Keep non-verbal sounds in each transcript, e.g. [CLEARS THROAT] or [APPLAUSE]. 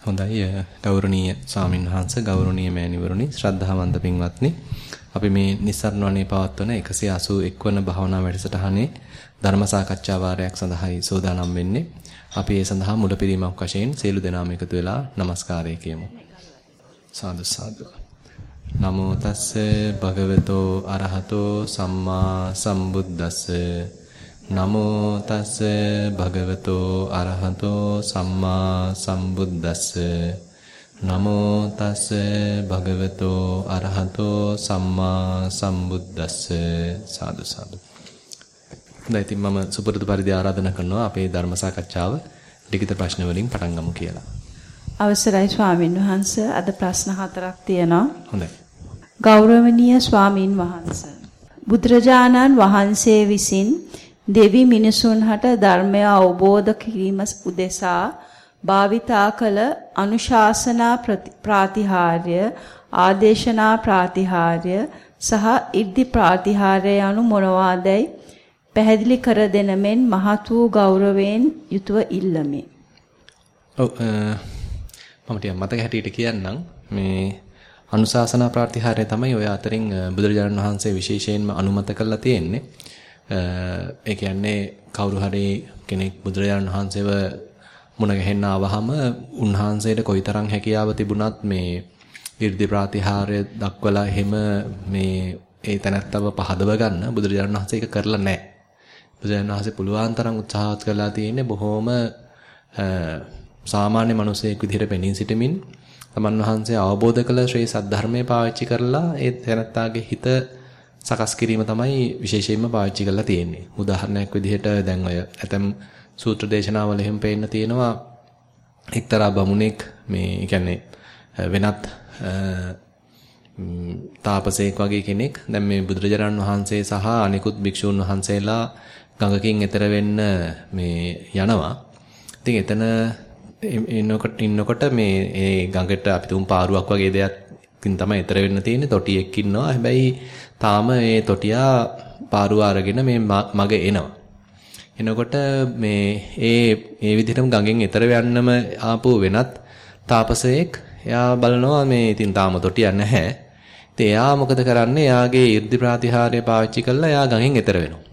හොඳයි ගෞරවනීය ස්වාමින් වහන්සේ ගෞරවනීය මෑණිවරුනි ශ්‍රද්ධාවන්ත පින්වත්නි අපි මේ නිස්සරණ වනේ පවත්වන 181 වන භාවනා වැඩසටහනේ ධර්ම සාකච්ඡා වාරයක් සඳහායි සෝදානම් වෙන්නේ. අපි ඒ සඳහා මුලපිරීමක් වශයෙන් සියලු දෙනාම එකතු වෙලා নমස්කාරය කියමු. සාදු සාදු. නමෝ තස්ස භගවතෝ අරහතෝ සම්මා සම්බුද්දස්ස නමෝ තස් භගවතෝ අරහතෝ සම්මා සම්බුද්දස්ස නමෝ තස් භගවතෝ අරහතෝ සම්මා සම්බුද්දස්ස සාදු සාදු දැන් ඉතින් මම සුපුරුදු පරිදි ආරාධනා කරනවා අපේ ධර්ම සාකච්ඡාව ලිඛිත ප්‍රශ්න වලින් පටන් ගමු කියලා. අවසරයි ස්වාමින් වහන්සේ අද ප්‍රශ්න හතරක් තියෙනවා. හොඳයි. ගෞරවනීය ස්වාමින් වහන්සේ බුදුරජාණන් වහන්සේ විසින් දෙවි මිනිසුන් හට ධර්මය අවබෝධ කිරීම උදෙසා භාවිතා කළ අනුශාසනා ප්‍රාතිහාර්ය ආදේශනා ප්‍රාතිහාර්ය සහ ඉර්ධි ප්‍රාතිහාර්ය යනු මොනවාදයි පැහැදිලි කර දෙන මෙන් මහත් වූ ගෞරවයෙන් යුතුව ඉල්ලමි. ඔව් මම ටික මතක හැටියට කියන්නම් මේ අනුශාසනා ප්‍රාතිහාර්ය තමයි ඔය අතරින් බුදුරජාණන් වහන්සේ විශේෂයෙන්ම අනුමත කරලා තියෙන්නේ. ඒ කියන්නේ කවුරු හරි කෙනෙක් බුදුරජාණන් වහන්සේව මුණ ගැහෙන්න ආවහම උන්වහන්සේට කොයිතරම් හැකියාව තිබුණත් මේ 이르දි ප්‍රාතිහාර්ය දක්වලා එහෙම මේ ඒ තැනත්තව පහදව ගන්න බුදුරජාණන් වහන්සේ ඒක කරලා නැහැ. බුදුරජාණන් වහන්සේ පුළුවන් තරම් උත්සාහත් කළා තියෙන්නේ බොහොම සාමාන්‍ය මිනිසෙක් විදිහට පෙනී සිටමින් තමන් වහන්සේ අවබෝධ කළ ශ්‍රී සද්ධර්මයේ පාවිච්චි කරලා ඒ තැනත්තාගේ හිත සකස් කිරීම තමයි විශේෂයෙන්ම පාවිච්චි කරලා තියෙන්නේ. උදාහරණයක් විදිහට දැන් ඔය ඇතම් සූත්‍ර දේශනාවල එහෙම පේන්න තියෙනවා එක්තරා බමුණෙක් මේ කියන්නේ වෙනත් තාපසයෙක් වගේ කෙනෙක් දැන් මේ බුදුරජාණන් වහන්සේ සහ අනිකුත් භික්ෂූන් වහන්සේලා ගඟකින් එතර වෙන්න මේ යනවා. ඉතින් එතන ඉන්නකොට ඉන්නකොට මේ ඒ ගඟට අපි තුන් පාරුවක් වගේ දෙයක් ඉතින් තමයි එතර වෙන්න තියෙන්නේ. තොටියෙක් ඉන්නවා. හැබැයි තාම මේ තොටියා පාරුව අරගෙන මේ මග එනවා. එනකොට මේ ඒ මේ විදිහටම ගඟෙන් එතර යන්නම ආපු වෙනත් තාපසයෙක් එයා බලනවා මේ ඉතින් තාම තොටියා නැහැ. ඉතින් එයා මොකද කරන්නේ? එයාගේ 이르දි ප්‍රතිහාරය පාවිච්චි කරලා එයා ගඟෙන් එතර වෙනවා.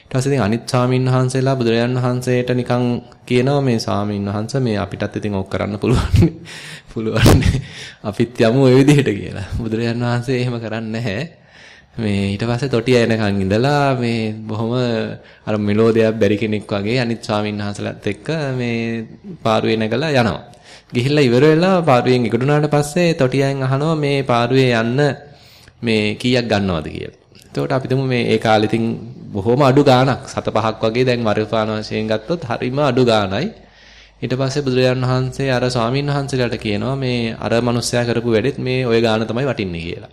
ඊට පස්සේ ඉතින් අනිත් ස්වාමීන් වහන්සේලා බුදුරජාන් වහන්සේට නිකන් කියනවා මේ ස්වාමීන් වහන්සේ මේ අපිටත් ඉතින් ඕක කරන්න පුළුවන්. [LAUGHS] පුළුවන්. අපිත් යමු ওই විදිහට කියලා. බුදුරජාන් වහන්සේ එහෙම කරන්නේ නැහැ. මේ ඊට පස්සේ තොටිය එනකන් ඉඳලා මේ බොහොම අර මෙලෝඩියක් බැරි කෙනෙක් වගේ අනිත් ස්වාමීන් වහන්සේලාත් එක්ක මේ පාරුවේ නැගලා යනවා. ගිහිල්ලා ඉවර වෙලා පාරුවෙන් ඉක්ුණාට පස්සේ තොටියෙන් අහනවා මේ පාරුවේ යන්න මේ කීයක් ගන්නවද කියලා. එතකොට අපි තුමු මේ ඒ කාලේ ඉතින් බොහොම අඩු ගාණක් සත පහක් වගේ දැන් වරපාන වශයෙන් ගත්තොත් හරිම අඩු ගාණයි. ඊට පස්සේ බුදුරජාණන් වහන්සේ අර ස්වාමීන් වහන්සේලාට කියනවා මේ අර මිනිස්සයා කරපු වැඩෙත් මේ ওই ගාණ තමයි වටින්නේ කියලා.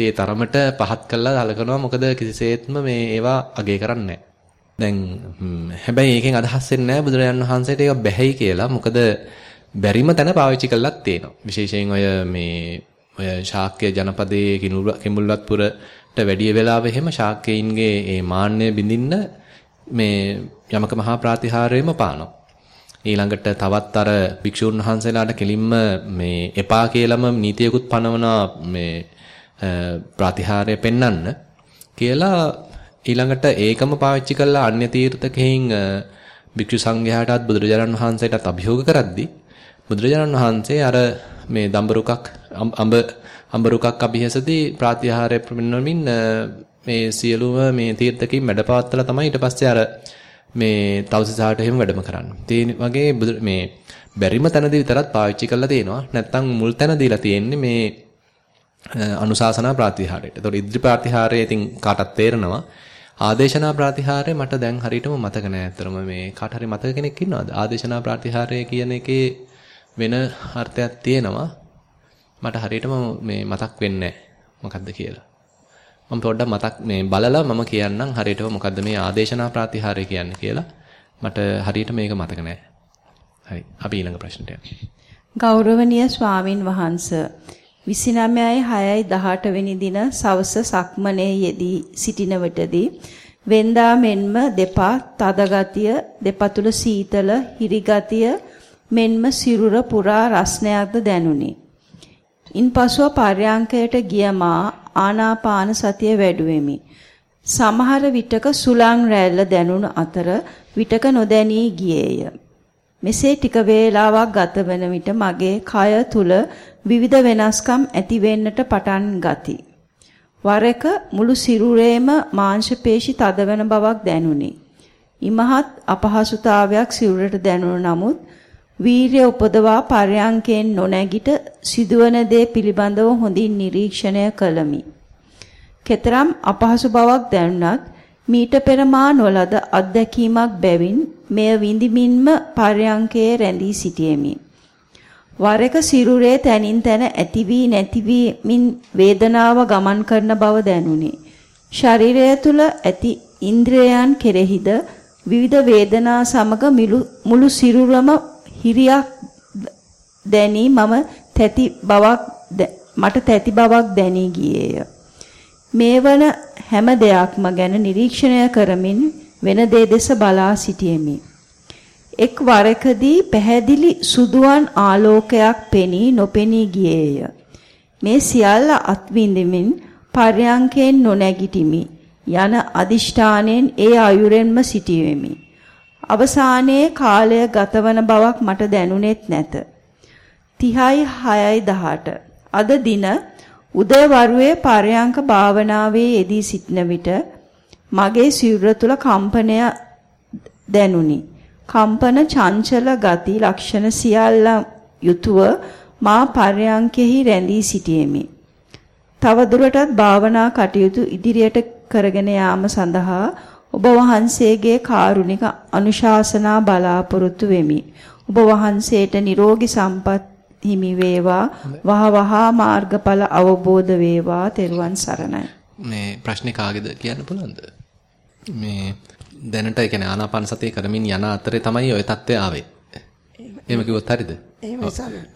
ඉතින් ඒ තරමට පහත් කළා සලකනවා මොකද කිසිසේත්ම මේ ඒවා අගය කරන්නේ දැන් හැබැයි ඒකෙන් අදහස් වෙන්නේ නැහැ බුදුරජාණන් වහන්සේට ඒක බැහැයි කියලා. මොකද බැරිම තැන පාවිච්චි කළාක් තියෙනවා. විශේෂයෙන් ඔය මේ ඔය ශාක්‍ය ජනපදයේ කිඹුල්වත්පුරට වැඩි වෙලාව එහෙම ශාක්‍යයින්ගේ ඒ මාන්නය බිඳින්න මේ යමක මහා ප්‍රාතිහාර්යෙම පානවා. ඊළඟට තවත් අර භික්ෂුන් වහන්සේලාට කෙලින්ම මේ එපා කියලාම නීතියකුත් පනවනවා මේ ප්‍රතිහාරය පෙන්වන්න කියලා ඊළඟට ඒකම පාවිච්චි කරලා අන්‍ය තීර්ථකෙහින් භික්ෂු සංඝයාටත් බුදුරජාණන් වහන්සේටත් අභියෝග කරද්දී බුදුරජාණන් වහන්සේ අර මේ දඹරුකක් අඹ අඹරුකක් අභියසදී ප්‍රාතිහාරය පෙන්වමින් මේ සියලුම මේ තීර්ථකෙයින් මැඩපවත්තලා තමයි ඊට පස්සේ අර මේ තවසිසාට එහෙම වැඩම කරන්නේ. ඒ වගේ මේ බැරිම තැනදී විතරක් පාවිච්චි කරලා තියෙනවා. නැත්තම් මුල් තැන දීලා තියෙන්නේ මේ අනුශාසනා ප්‍රාතිහාරයට. ඒතකොට ඉද්‍රි ප්‍රාතිහාරය ඉතින් කාටත් තේරෙනවා. ආදේශනා ප්‍රාතිහාරය මට දැන් හරියටම මතක නෑ. අතරම මේ කාට හරි මතක කෙනෙක් ඉන්නවද? ආදේශනා ප්‍රාතිහාරය කියන එකේ වෙන අර්ථයක් තියෙනවා. මට හරියටම මේ මතක් වෙන්නේ මොකද්ද කියලා. මම පොඩ්ඩක් මතක් මේ බලලා මම කියන්නම් හරියටම මොකද්ද මේ ආදේශනා ප්‍රාතිහාරය කියන්නේ කියලා. මට හරියට මේක මතක නෑ. හරි. අපි ඊළඟ ප්‍රශ්නට යමු. ගෞරවනීය ස්වාමින් වහන්සේ 29යි 6යි 18 වෙනි දින සවස සක්මනේ යෙදී සිටින විටදී වෙන්දා මෙන්ම දෙපා තද ගතිය දෙපතුල සීතල හිරි ගතිය මෙන්ම සිරුර පුරා රස්නයක්ද දැනුනි. ඉන්පසුව පර්යාංකයට ගිය මා ආනාපාන සතිය වැඩුවෙමි. සමහර විටක සුලං රැල්ල දැනුණු අතර විටක නොදැනී ගියේය. මෙසේ ටික වේලාවක් ගත වන විට මගේ කය තුල විවිධ වෙනස්කම් ඇති වෙන්නට පටන් ගති. වර එක මුළු සිරුරේම මාංශ පේශි තදවන බවක් දැනුනි. ඉමහත් අපහසුතාවයක් සිරුරට දැනුණු නමුත් වීරිය උපදවා පර්යංකයෙන් නොනැගිට සිදුවන දේ පිළිබඳව හොඳින් නිරීක්ෂණය කළමි. කෙතරම් අපහසු බවක් දැනුණත් මීට පෙර මා නොලද අත්දැකීමක් බැවින් මෙය විඳිමින්ම පර්යංකයේ රැඳී සිටියෙමි. වර එක සිරුරේ තනින් තන ඇති වී නැති වීමින් වේදනාව ගමන් කරන බව දැනුනි. ශරීරය තුල ඇති ඉන්ද්‍රයන් කෙරෙහිද විවිධ වේදනා සමග මුළු සිරුරම හිරියක් දැනී මම තැති බවක් මට තැති බවක් දැනී ගියේය. මේ වන හැම දෙයක්ම ගැන නිරීක්ෂණය කරමින් වෙන දේ දෙස බලා සිටියෙමි. එක් වරකදී පැහැදිලි සුදුවන් ආලෝකයක් පෙනී නොපෙනී ගියේය. මේ සියල්ල අත්විඳෙමින් පර්යංකයෙන් නොනැගිටිමි. යන අදිෂ්ඨානයෙන් ඒ අයුරෙන්ම සිටියෙමි. අවසානයේ කාලය ගතවන බවක් මට දැනුනෙත් නැත. 30යි 6යි 18 අද දින උදේවරුේ පරයන්ක භාවනාවේ යෙදී සිටන විට මගේ සිරුර තුල කම්පනය දැනුනි. කම්පන චංචල ගති ලක්ෂණ සියල්ල යුතුව මා පරයන්කෙහි රැඳී සිටියෙමි. තව දුරටත් භාවනා කටයුතු ඉදිරියට කරගෙන යාම සඳහා ඔබ වහන්සේගේ කාරුණික අනුශාසනා බලාපොරොත්තු වෙමි. ඔබ වහන්සේට නිරෝගී සම්පත් හිමි වේවා. වහ වහා මාර්ගඵල අවබෝධ වේවා. තෙරුවන් සරණයි. මේ ප්‍රශ්නේ කාගේද කියන්න පුළුවන්ද? මේ දැනට ඒ කියන්නේ ආනාපාන සතිය කරමින් යන අතරේ තමයි ওই தත්ත්වය ආවේ. එහෙම කිව්වොත් හරිද?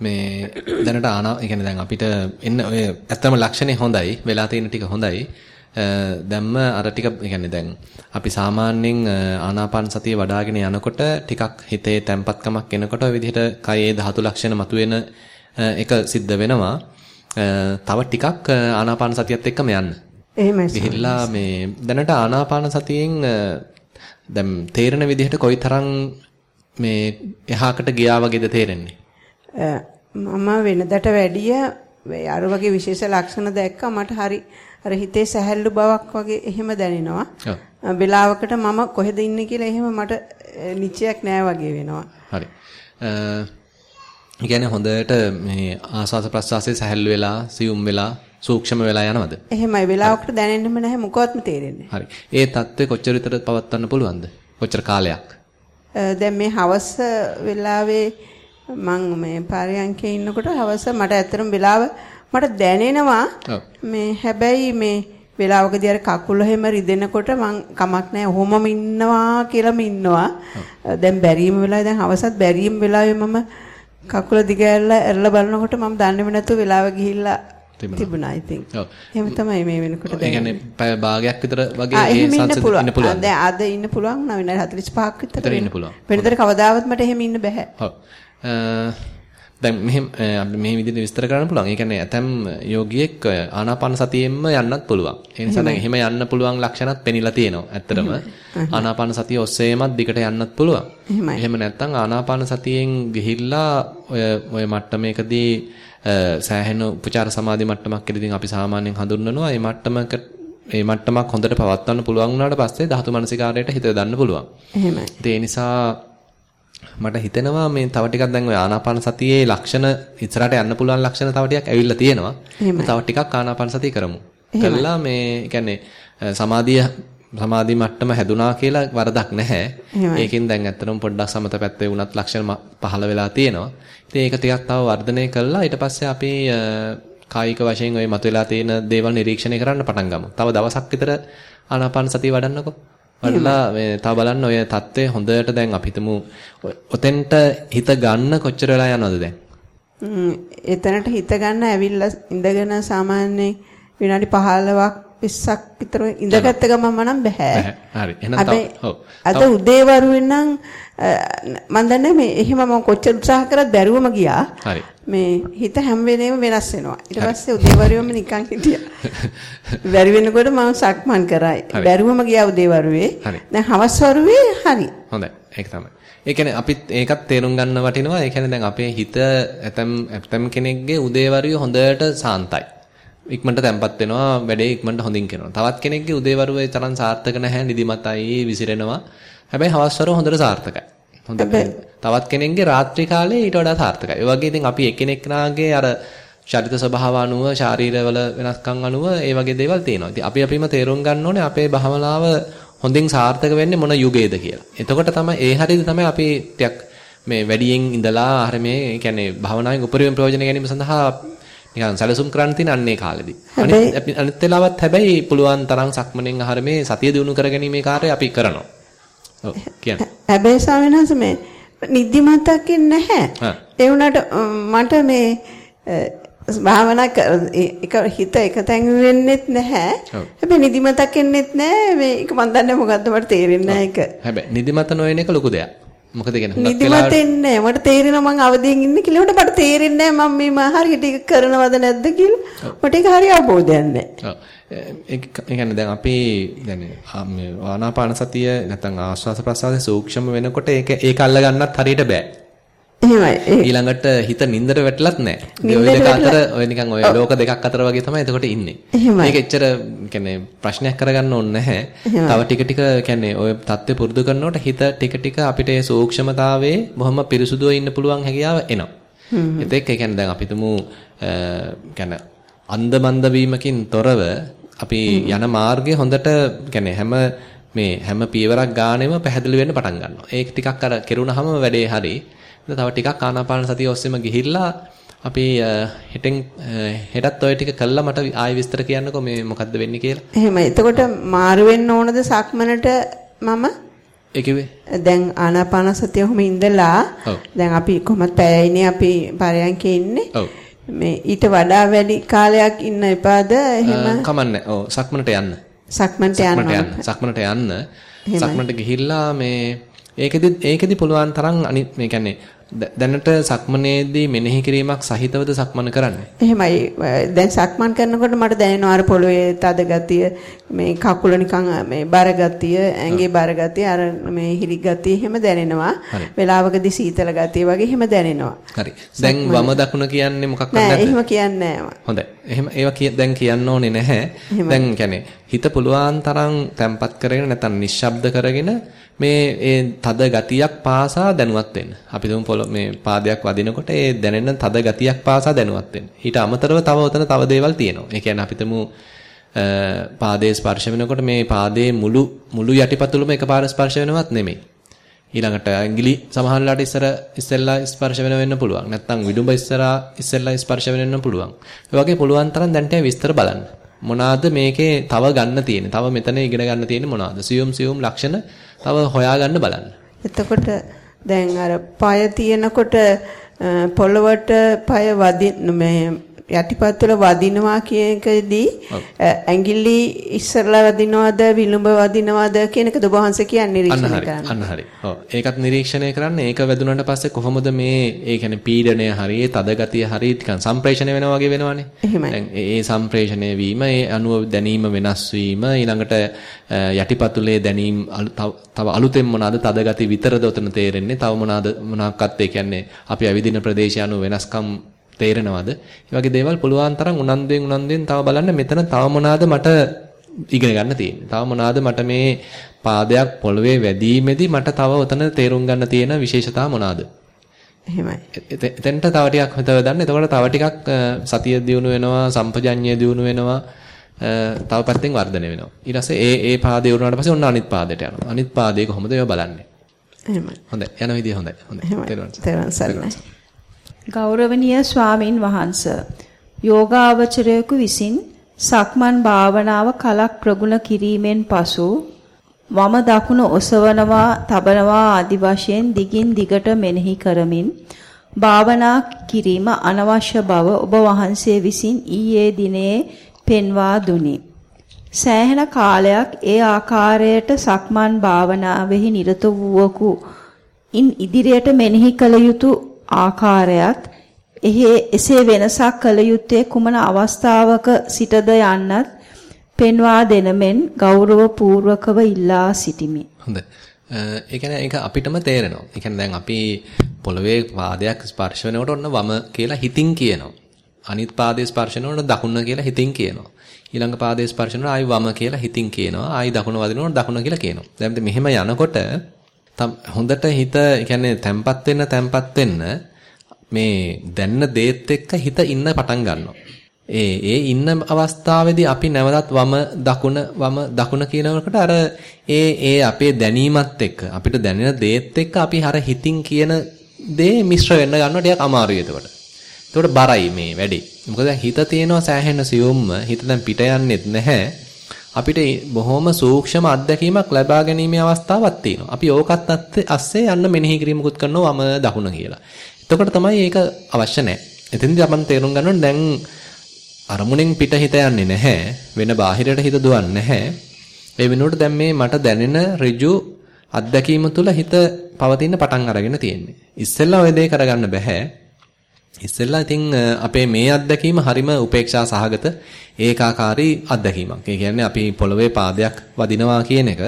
මේ දැනට ආනා ඒ කියන්නේ දැන් අපිට එන්න ඔය ඇත්තම ලක්ෂණේ හොඳයි වෙලා තියෙන ටික හොඳයි. දැම්ම අර ටික يعني දැන් අපි සාමාන්‍යයෙන් ආනාපාන සතිය වඩාගෙන යනකොට ටිකක් හිතේ තැම්පත්කමක් එනකොට ওই විදිහට කයේ ධාතු ලක්ෂණ මතුවෙන එක සිද්ධ වෙනවා. තව ටිකක් ආනාපාන සතියත් එක්කම යන්න. එහෙමයි. ගිහිල්ලා මේ දැනට ආනාපාන සතියෙන් දැන් තේරෙන විදිහට කොයිතරම් මේ එහාකට ගියා වගේද තේරෙන්නේ? මම වෙනදට වැඩිය අර වගේ විශේෂ ලක්ෂණ දැක්කා මට හරි අර හිතේ සැහැල්ලු බවක් වගේ එහෙම දැනෙනවා. වෙලාවකට මම කොහෙද ඉන්නේ කියලා එහෙම මට නිශ්චයක් නෑ වගේ වෙනවා. හරි. කියන්නේ හොඳට මේ ආස්වාස ප්‍රස්වාසයේ සැහැල්ලු වෙලා, සියුම් වෙලා, සූක්ෂම වෙලා යනවද? එහෙමයි. වෙලාවකට දැනෙන්නෙම නැහැ මොකවත්ම තේරෙන්නේ. හරි. ඒ தත්ත්වය කොච්චර විතර පවත්වන්න පුළුවන්ද? කොච්චර කාලයක්? දැන් මේ හවස වෙලාවේ මම මේ පාරයන්කේ ඉන්නකොට හවස මට ඇත්තටම වෙලාව මට දැනෙනවා මේ හැබැයි මේ වෙලාවකදී අර කකුල හැම රිදෙනකොට මං කමක් නැහැ ඔහොමම ඉන්නවා කියලාම ඉන්නවා. දැන් බැරිම වෙලාවේ දැන් හවසත් බැරිම වෙලාවේ මම කකුල දිග ඇරලා ඇරලා බලනකොට මම දන්නේම නැතුව වෙලාව ගිහිල්ලා තිබුණා I think. එහෙම තමයි මේ වෙනකොට දැන්. ඒ භාගයක් විතර වගේ ඒ සංසද ඉන්න පුළුවන්. දැන් අද ඉන්න පුළුවන් නම් විනාඩි 45ක් විතර ඉන්න පුළුවන්. වෙනතර කවදාවත් මට එහෙම ඉන්න බෑ. ඔව්. දැන් මෙහෙම මේ විදිහට විස්තර කරන්න පුළුවන්. ඒ කියන්නේ ඇතම් යෝගියෙක් ආනාපාන සතියෙන්ම යන්නත් පුළුවන්. ඒ නිසා දැන් එහෙම යන්න පුළුවන් ලක්ෂණත් පෙනිලා තියෙනවා. ඇත්තටම ආනාපාන සතිය ඔස්සේමත් දිගට යන්නත් පුළුවන්. එහෙම නැත්නම් ආනාපාන සතියෙන් ගිහිල්ලා ඔය ඔය මට්ටමේකදී සෑහෙන උපචාර සමාධි මට්ටමක් කියලා අපි සාමාන්‍යයෙන් හඳුන්වනවා. මේ මට්ටමක මේ මට්ටමක් හොඳට පවත්වන්න පුළුවන් වුණාට පස්සේ ධාතු මනසිකාරයට හිත දාන්න පුළුවන්. එහෙමයි. ඒ නිසා මට හිතෙනවා මේ තව ටිකක් දැන් ඔය ආනාපාන සතියේ ලක්ෂණ ඉස්සරහට යන්න පුළුවන් ලක්ෂණ තව ටිකක් ඇවිල්ලා තියෙනවා. තව ටිකක් ආනාපාන සතිය කරමු. කළා මේ කියන්නේ සමාධිය සමාධි මට්ටම හැදුනා කියලා වරදක් නැහැ. ඒකෙන් දැන් ඇත්තටම පොඩ්ඩක් සමත පැත්තේ වුණත් ලක්ෂණ පහළ වෙලා තියෙනවා. ඉතින් ඒක ටිකක් තව වර්ධනය කළා ඊට පස්සේ අපි කායික වශයෙන් ওই මතුවලා තියෙන දේවල් නිරීක්ෂණය කරන්න පටන් ගමු. තව දවසක් විතර ආනාපාන සතිය වඩන්නකෝ. වඩලා මේ තව බලන්න ඔය தත්ත්වය හොඳට දැන් අපි හිතමු ඔතෙන්ට හිත ගන්න කොච්චර වෙලා යනවද දැන්? එතනට හිත ගන්න ඇවිල්ලා ඉඳගෙන සාමාන්‍යයෙන් විනාඩි 15ක් 20ක් විතර ඉඳගත්ත ගමන් මනම් බෑ. හරි. එහෙනම්. අද උදේවරුෙන් නම් මම දන්නේ මේ එහෙම මම කොච්චර උත්සාහ කරත් බැරුවම ගියා. හරි. මේ හිත හැම වෙලේම වෙනස් වෙනවා. ඊට පස්සේ උදේවරුවම නිකන් හිටියා. [LAUGHS] බැරි වෙනකොට මම සක්මන් කරා. බැරුවම ගියා උදේවරුවේ. හරි. දැන් හවස් වරුවේ හරි. හොඳයි. ඒක තමයි. ඒ කියන්නේ අපිත් ඒකත් තේරුම් ගන්න වටිනවා. ඒ කියන්නේ දැන් අපේ හිත ඇතම් ඇතම් කෙනෙක්ගේ උදේවරුවේ හොඳට සාන්තයි. ඉක්මනට තැම්පත් වෙනවා, වැඩේ ඉක්මනට හොඳින් කරනවා. තවත් කෙනෙක්ගේ උදේවරුවේ තරම් සාර්ථක නැහැ, නිදිමතයි, විසිරෙනවා. හැබැයි හවස්වරුව හොඳට සාර්ථකයි. හොඳ තවත් කෙනෙක්ගේ රාත්‍රී කාලේ ඊට වඩා සාර්ථකයි. ඒ වගේ ඉතින් අපි එකිනෙකනාගේ අර ශරීර ස්වභාව අනුව, ශාරීරවල වෙනස්කම් අනුව ඒ වගේ දේවල් තියෙනවා. ඉතින් අපි අපිම තේරුම් ගන්න ඕනේ අපේ භවනාව හොඳින් සාර්ථක වෙන්නේ මොන යුගයේද කියලා. එතකොට තමයි ඒ හරියද තමයි අපි ටිකක් මේ වැඩියෙන් ඉඳලා අර මේ කියන්නේ භවනාවෙන් උපරිම ප්‍රයෝජන ගැනීම සඳහා නිකන් සැලසුම් කරන්න තියෙන අන්නේ කාලෙදී. අනිත් අනිත් වෙලාවත් හැබැයි පුළුවන් තරම් සක්මණෙන් ආහාර මේ සතිය දිනු කරගැනීමේ කාර්යය අපි කරනවා. ඔව් කියන්න. හැබැයි ස්වාමීන් වහන්සේ මේ නිදිමතක් නැහැ. ඒ වුණාට මට මේ භාවනා එක හිත එක තැන් වෙන්නෙත් නැහැ. හැබැයි නිදිමතක් එන්නෙත් නැහැ. මේ එක මන් දන්නේ මොකද්ද මට තේරෙන්නේ නැහැ ඒක. හැබැයි නිදිමත නොයන එක ලොකු දෙයක්. මොකද කියන්නේ හුඟක් නිදිමත එන්නේ මට තේරෙනවා මං අවදියෙන් ඉන්නේ කියලා මට තේරෙන්නේ නැහැ මම මේ හරියට ඒක කරනවද නැද්ද කියලා. මට ඒක හරිය අවබෝධයක් නැහැ. ඔව්. දැන් අපි මේ ආනාපාන සතිය නැත්නම් ආස්වාස ප්‍රසවාසයේ සූක්ෂම වෙනකොට ඒක ඒක අල්ල ගන්නත් හරියට බෑ. එහෙමයි. ඊළඟට හිත නින්දට වැටලත් නැහැ. ඔය දෙක අතර ඔය නිකන් ඔය ලෝක දෙකක් අතර වගේ තමයි එතකොට ඉන්නේ. මේක එච්චර කියන්නේ ප්‍රශ්නයක් කරගන්න ඕනේ නැහැ. තව ටික ටික කියන්නේ ඔය தත්ත්වය පුරුදු කරනකොට හිත ටික ටික අපිට ඒ සූක්ෂමතාවයේ බොහොම පිරිසුදුව ඉන්න පුළුවන් හැකියාව එනවා. ඒත් ඒ කියන්නේ දැන් අපි තුමු කියන්නේ අන්දමන්ද වීමකින් තොරව අපි යන මාර්ගය හොඳට කියන්නේ හැම මේ හැම පියවරක් ගානෙම පැහැදිලි වෙන්න පටන් ගන්නවා. ඒක ටිකක් අර කෙරුණාම වැඩේ හරි. තව ටිකක් ආනාපාන සතිය ඔස්සේම ගිහිල්ලා අපි හෙටෙන් හෙටත් ඔය ටික කළා මට ආයෙ විස්තර කියන්නකෝ මේ මොකද්ද වෙන්නේ කියලා. එහෙමයි. එතකොට මාරු වෙන්න ඕනද සක්මනට මම? ඒ කිව්වේ? දැන් ආනාපාන සතිය ඔහොම ඉඳලා දැන් අපි කොහොමද පැයයිනේ අපි පරයන්කේ ඉන්නේ. ඔව්. මේ ඊට වඩා වැඩි කාලයක් ඉන්න එපාද එහෙම කමන්නේ. ඔව් සක්මනට යන්න. සක්මනට යන්න. සක්මනට යන්න. සක්මනට ගිහිල්ලා මේ ඒකෙදි ඒකෙදි පුළුවන් තරම් අනිත් මේ කියන්නේ දැනට සක්මනේදී මෙනෙහි කිරීමක් සහිතවද සක්මන කරන්නේ? එහෙමයි. දැන් සක්මන් කරනකොට මට දැනෙනවා අර පොළවේ තද ගතිය, මේ කකුල නිකන් මේ බර ගතිය, ඇඟේ බර ගතිය, අර මේ හිරි ගතිය එහෙම දැනෙනවා. වෙලාවකදී සීතල ගතිය වගේ එහෙම දැනෙනවා. හරි. දැන් වම දකුණ කියන්නේ මොකක්ද නැද්ද? එහෙම කියන්නේ නෑ. හොඳයි. එහෙම ඒවා දැන් කියන්න ඕනේ නැහැ. දැන් කියන්නේ හිත පුළුවන් තරම් තැම්පත් කරගෙන නැත්නම් නිශ්ශබ්ද කරගෙන මේ ඒ තද ගතියක් පාසා දැනුවත් වෙන්න. අපි තුමු පොළ මේ පාදයක් වදිනකොට ඒ දැනෙන තද ගතියක් පාසා දැනුවත් වෙන්න. ඊට අමතරව තව උතන තව දේවල් තියෙනවා. ඒ කියන්නේ අපි තුමු පාදයේ ස්පර්ශ වෙනකොට මේ පාදයේ මුළු මුළු යටිපතුලම එකපාර ස්පර්ශ වෙනවත් නෙමෙයි. ඊළඟට ඇඟිලි සමහරලාට ඉස්සර ඉස්සෙල්ලා ස්පර්ශ වෙන වෙන්න පුළුවන්. නැත්නම් විදුඹ ඉස්සරහා ඉස්සෙල්ලා ස්පර්ශ වෙන්න පුළුවන්. ඒ වගේ පුළුවන් තරම් දැන් විස්තර බලන්න. මොනවාද මේකේ තව ගන්න තියෙන්නේ? තව මෙතන ඉගෙන ගන්න තියෙන්නේ මොනවාද? සියුම් සියුම් ලක්ෂණ තව හොයාගන්න බලන්න. එතකොට දැන් අර পায় තියෙනකොට පොළවට পায় වදින මේ යටිපත්වල වදිනවා කියන එකදී ඇඟිලි ඉස්සරලා වදිනවද විලුඹ වදිනවද කියන එක ඔබ වහන්සේ කියන්නේ නිරීක්ෂණය කරන්න. අන්න හරි. ඔව්. ඒකත් නිරීක්ෂණය කරන්න. ඒක වැදුනට පස්සේ කොහොමද මේ ඒ කියන්නේ පීඩනය හරි, තද ගතිය හරි ටිකන් සම්ප්‍රේෂණය වෙනවා වගේ වෙනවනේ. දැන් ඒ සම්ප්‍රේෂණය වීම, ඒ අණුව දැනීම වෙනස් වීම, ඊළඟට යටිපතුලේ දැනීම තව අලුතෙන් මොනවාද තද ගති විතරද උතන තේරෙන්නේ. තව මොනවාද මොනක්වත් ඒ කියන්නේ අපි ඇවිදින ප්‍රදේශය අනුව වෙනස්කම් තේරෙනවද? ඒ වගේ දේවල් පුළුවන් තරම් උනන්දුවෙන් උනන්දුවෙන් තව බලන්න මෙතන තව මොනවාද මට ඉගෙන ගන්න තියෙන්නේ. තව මොනවාද මට මේ පාදයක් පොළවේ වැදීමේදී මට තව උතන තේරුම් ගන්න තියෙන විශේෂතා මොනවාද? එහෙමයි. එතෙන්ට තව ටිකක් හිතව දාන්න. එතකොට තව ටිකක් සතිය දියුණු වෙනවා, සම්පජඤ්ඤය දියුණු වෙනවා. තව පැත්තෙන් වර්ධනය වෙනවා. ඊට පස්සේ ඒ ඒ පාදේ උරුණාට පස්සේ ඔන්න අනිත් පාදයට යනවා. අනිත් පාදේ කොහොමද ඒවා බලන්නේ? එහෙමයි. හොඳයි. යන විදිය හොඳයි. හොඳයි. තේරුම් ගන්න. ගෞරවනීය ස්වාමින් වහන්ස යෝගාවචරයෙකු විසින් සක්මන් භාවනාව කලක් ප්‍රගුණ කිරීමෙන් පසු වම දකුණ ඔසවනවා තබනවා ආදි වශයෙන් දිගින් දිගට මෙනෙහි කරමින් භාවනා කිරීම අනවශ්‍ය බව ඔබ වහන්සේ විසින් ඊයේ දිනේ පෙන්වා දුනි. සෑහෙන කාලයක් ඒ ආකාරයට සක්මන් භාවනාවෙහි නිරත වූවකු ඉන් ඉදිරියට මෙනෙහි කළ යුතු ආකාරයත් එහි එසේ වෙනසක් කළ යුත්තේ කුමන අවස්ථාවක සිටද යන්නත් පෙන්වා දෙනමෙන් ගෞරව පූර්වකව ඉල්ලා සිටිමි. හොඳයි. ඒ කියන්නේ ඒක අපිටම තේරෙනවා. ඒ කියන්නේ දැන් අපි පොළවේ පාදයක් ස්පර්ශ වෙනකොට ඔන්න වම කියලා හිතින් කියනවා. අනිත් පාදයේ ස්පර්ශ වෙනකොට දකුණ කියලා හිතින් කියනවා. ඊළඟ පාදයේ ස්පර්ශ වෙනකොට ආයි වම කියලා හිතින් කියනවා. ආයි දකුණ වදිනකොට දකුණ කියලා කියනවා. දැන් මෙහෙම යනකොට හොඳට හිත කියන්නේ තැම්පත් වෙන්න තැම්පත් වෙන්න මේ දැන්න දේත් එක්ක හිත ඉන්න පටන් ගන්නවා. ඒ ඒ ඉන්න අවස්ථාවේදී අපි නැවතත් වම දකුණ වම දකුණ කියනකොට අර ඒ ඒ අපේ දැනීමත් එක්ක අපිට දැනෙන දේත් එක්ක අපි අර හිතින් කියන දේ මිශ්‍ර වෙන්න ගන්නවා ටිකක් අමාරුයි එතකොට. එතකොට බරයි මේ වැඩි. මොකද හිත තියෙනවා සෑහෙන සියුම්ම හිත දැන් පිට යන්නෙත් නැහැ. අපිට බොහොම සූක්ෂම අත්දැකීමක් ලබා ගැනීමේ අවස්ථාවක් තියෙනවා. අපි ඕකත් අස්සේ යන්න මෙනෙහි කිරීමකුත් කරනවා වම දකුණ කියලා. එතකොට තමයි ඒක අවශ්‍ය නැහැ. එතෙන්දී අපන් තේරුම් ගන්න දැන් අරමුණෙන් පිට හිත යන්නේ නැහැ. වෙන බාහිරට හිත දුවන්නේ නැහැ. ඒ වෙනුවට දැන් මේ මට දැනෙන ඍජු අත්දැකීම තුළ හිත පවතින පටන් අරගෙන තියෙන්නේ. ඉස්සෙල්ලා ඔය දේ කරගන්න බෑ. ඉස්සෙල්ලා ඉතින් අපේ මේ අත්දැකීම හරිම උපේක්ෂා සහගත ඒකාකාරී අත්දැකීමක්. ඒ කියන්නේ අපි පොළවේ පාදයක් වදිනවා කියන එක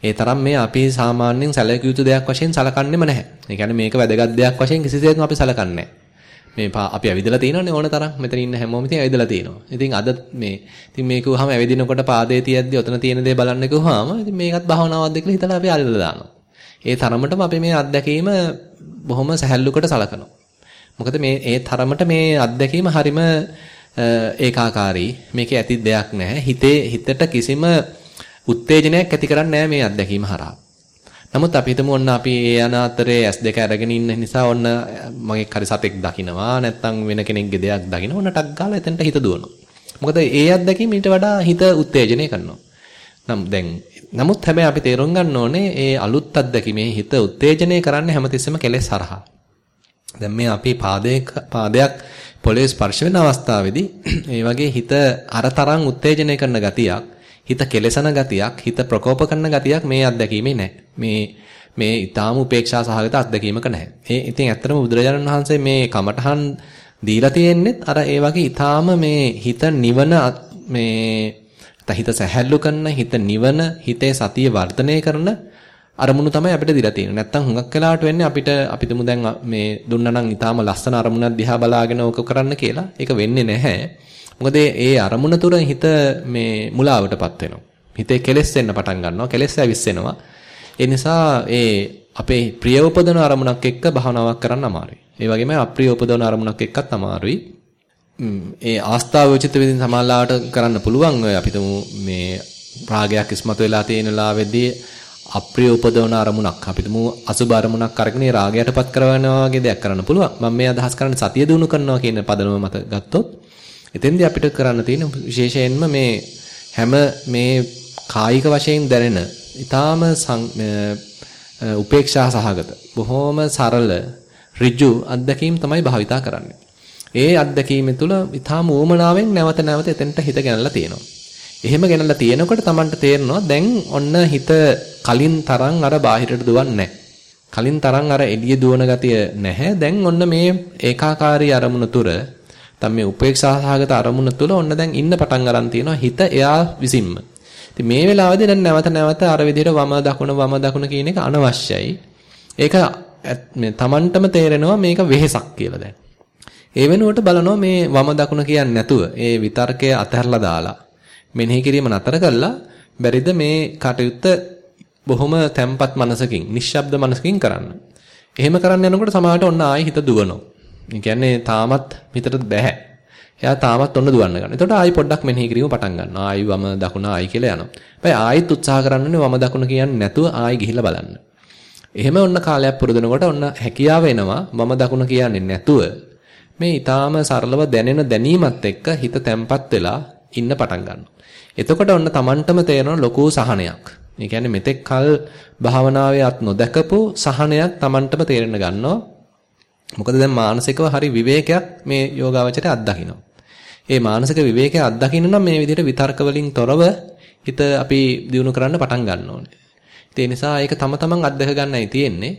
ඒ තරම් මේ අපි සාමාන්‍යයෙන් සැලකිය යුතු දෙයක් වශයෙන් සලකන්නේම නැහැ. ඒ කියන්නේ මේක වැදගත් දෙයක් වශයෙන් කිසිසේත්ම අපි සලකන්නේ මේ අපි ඇවිදලා තියෙනවනේ ඕන තරම්. මෙතන ඉන්න හැමෝම ඉතින් ඇවිදලා තියෙනවා. ඉතින් අද මේ ඉතින් මේක උහම ඇවිදිනකොට පාදේ තියද්දි ඔතන තියෙන දේ බලන්න කිව්වහම ඉතින් මේකත් භාවනාවක්ද කියලා හිතලා අපි අල්ලලා දානවා. ඒ තරමටම අපි මේ අත්දැකීම බොහොම සැහැල්ලුකට සලකනවා. මොකද මේ ඒ තරමට මේ අත්දැකීම හරිම ඒකාකාරී. මේකේ ඇති දෙයක් නැහැ. හිතේ හිතට කිසිම උත්තේජනයක් ඇති කරන්නේ නැහැ මේ අත්දැකීම හරහා. නමුත් අපි හිතමු ඔන්න අපි ඒ යන අතරේ S2 අරගෙන ඉන්න නිසා ඔන්න මගේ හරි සතෙක් දකින්නවා නැත්නම් වෙන කෙනෙක්ගේ දෙයක් දකින්න ඔන්න ටක් ගාලා එතනට හිත දුවනවා. මොකද ඒ අත්දැකීම ඊට වඩා හිත උත්තේජනය කරනවා. නම් දැන් නමුත් හැබැයි අපි තේරුම් ගන්න ඕනේ ඒ අලුත් අත්දැකීමේ හිත උත්තේජනය කරන්නේ හැමතිස්සෙම කෙලෙස් හරහා. දැන් මේ අපි පාදයක පාදයක් පොළවේ ස්පර්ශ වෙන අවස්ථාවේදී [CLEARS THROAT] ඒ වගේ හිත අරතරන් උත්තේජනය කරන ගතියක් හිත කෙලසන ගතියක් හිත ප්‍රකෝප කරන ගතියක් මේ අත්දැකීමේ නැහැ. මේ මේ ඊටාම උපේක්ෂා සහගත අත්දැකීමක නැහැ. ඒ ඉතින් ඇත්තටම බුදුරජාණන් වහන්සේ මේ කමඨහන් දීලා තියෙන්නේත් අර ඒ වගේ ඊටාම මේ හිත නිවන මේ හිත සැහැල්ලු කරන හිත නිවන හිතේ සතිය වර්ධනය කරන අරමුණු තමයි අපිට දීලා තියෙන්නේ. නැත්තම් හුඟක් වෙලාවට වෙන්නේ අපිට අපිටම දැන් මේ දුන්නා නම් ඊටාම ලස්සන අරමුණක් දිහා බලාගෙන ඕක කරන්න කියලා. ඒක වෙන්නේ නැහැ. මොකද ඒ අරමුණ තුර හිත මේ මුලාවටපත් වෙනවා. හිතේ කෙලෙස් වෙන්න පටන් ගන්නවා. කෙලෙස් ඇවිස්සෙනවා. ඒ නිසා ඒ අපේ ප්‍රිය උපදන අරමුණක් එක්ක භාවනාවක් කරන්න අමාරුයි. ඒ වගේම අප්‍රිය උපදවන අරමුණක් එක්කත් අමාරුයි. ඒ ආස්තාව උචිත විදිහින් සමාලාවට කරන්න පුළුවන් ඔය අපිටම මේ රාගයක් ඉස්මතු වෙලා තියෙන ලාවෙදී අප්‍රිය උපදවන අරමුණක් අපිටම අසුබ අරමුණක් අරගෙන රාගයටපත් කරනවා වගේ දෙයක් කරන්න පුළුවන්. මම මේ අදහස් කරන්නේ සතිය දිනු කරනවා කියන පදනම මත ගත්තොත් එතෙන්දී අපිට කරන්න තියෙන විශේෂයෙන්ම මේ හැම මේ කායික වශයෙන් දැනෙන ඊටාම උපේක්ෂා සහගත බොහොම සරල ඍජු අත්දැකීම් තමයි භාවිතා කරන්නේ. ඒ අත්දැකීම තුළ ඊටාම ඌමනාවෙන් නැවත නැවත එතෙන්ට හිත ගැනලා තියෙනවා. එහෙම ගෙනල්ලා තියෙනකොට Tamanට තේරෙනවා දැන් ඔන්න හිත කලින් තරම් අර බාහිරට දුවන්නේ කලින් තරම් අර එළිය දුවන ගතිය නැහැ. දැන් ඔන්න මේ ඒකාකාරී අරමුණ තුර දැන් මේ උපේක්ෂාසහගත අරමුණ තුල ඔන්න දැන් ඉන්න පටන් ගන්න තියෙනවා හිත එයා විසින්ම. ඉතින් මේ වෙලාවේදී දැන් නැවත නැවත අර විදිහට වම දකුණ වම දකුණ කියන එක අනවශ්‍යයි. ඒක මේ Tamanටම තේරෙනවා මේක වෙහෙසක් කියලා දැන්. ඒ වෙනුවට බලනවා මේ වම දකුණ කියන්නේ නැතුව ඒ විතර්කය අතහැරලා දාලා මෙනෙහි කිරීම නතර කළා බැරිද මේ කටයුත්ත බොහොම තැම්පත් මනසකින් නිශ්ශබ්ද මනසකින් කරන්න. එහෙම කරන්න යනකොට සමාහට ඔන්න ආයි හිත දුවනවා. ඒ කියන්නේ තාමත් හිතට බැහැ. එයා තාමත් ඔන්න දුවන්න ගන්නවා. එතකොට ආයි පොඩ්ඩක් මෙනෙහි කිරීම පටන් ගන්නවා. ආයි වම දකුණ ආයි කියලා යනවා. හැබැයි ආයිත් උත්සාහ කරන්නේ වම දකුණ කියන්නේ නැතුව ආයි ගිහිල්ලා බලන්න. එහෙම ඔන්න කාලයක් පුරුදුනකොට ඔන්න හැකියාව එනවා වම දකුණ කියන්නේ නැතුව මේ ඊටාම සරලව දැනෙන දැනීමත් එක්ක හිත තැම්පත් වෙලා ඉන්න පටන් ගන්නවා. එතකොට ඔන්න Tamanටම තේරෙන ලොකු සහනයක්. ඒ කියන්නේ මෙතෙක් කල් භාවනාවේ අත් නොදකපු සහනයක් Tamanටම තේරෙන්න ගන්නවා. මොකද දැන් මානසිකව හරි විවේකයක් මේ යෝගාවචරය අත්දකිනවා. ඒ මානසික විවේකය අත්දකින්න නම් මේ විදිහට විතර්ක වලින් තොරව හිත අපි දියුණු කරන්න පටන් ගන්න ඕනේ. ඒ නිසා ඒක තම තමන් අත්දක ගන්නයි තියෙන්නේ.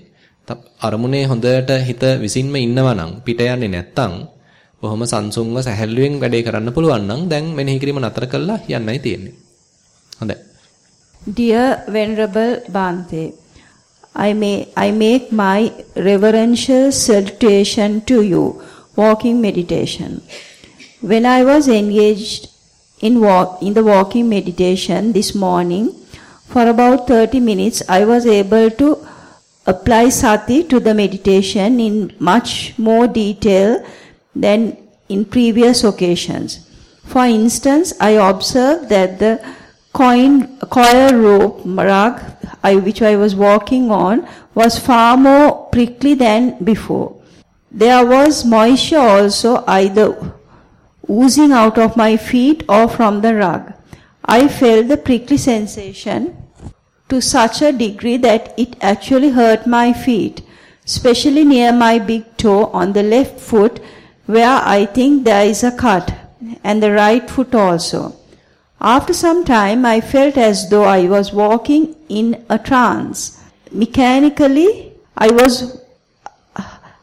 අරමුණේ හොඳට හිත විසින්ම ඉන්නවා නම් පිට යන්නේ නැත්තම් බොහොම සංසුන්ව සැහැල්ලුවෙන් වැඩේ කරන්න පුළුවන් නම් දැන් මෙනෙහි කිරීම නතර කළා යන්නයි තියෙන්නේ. හොඳයි. Dear Venerable Bhante, I may I make my reverential salutation to you, walking meditation. When I was engaged in walk in the walking meditation this morning, for about 30 minutes I was able to apply sati to the meditation in much more detail than in previous occasions. For instance, I observed that the coin, coil rope rug I, which I was walking on was far more prickly than before. There was moisture also either oozing out of my feet or from the rug. I felt the prickly sensation to such a degree that it actually hurt my feet, especially near my big toe on the left foot where I think there is a cut, and the right foot also. After some time, I felt as though I was walking in a trance. Mechanically, I was,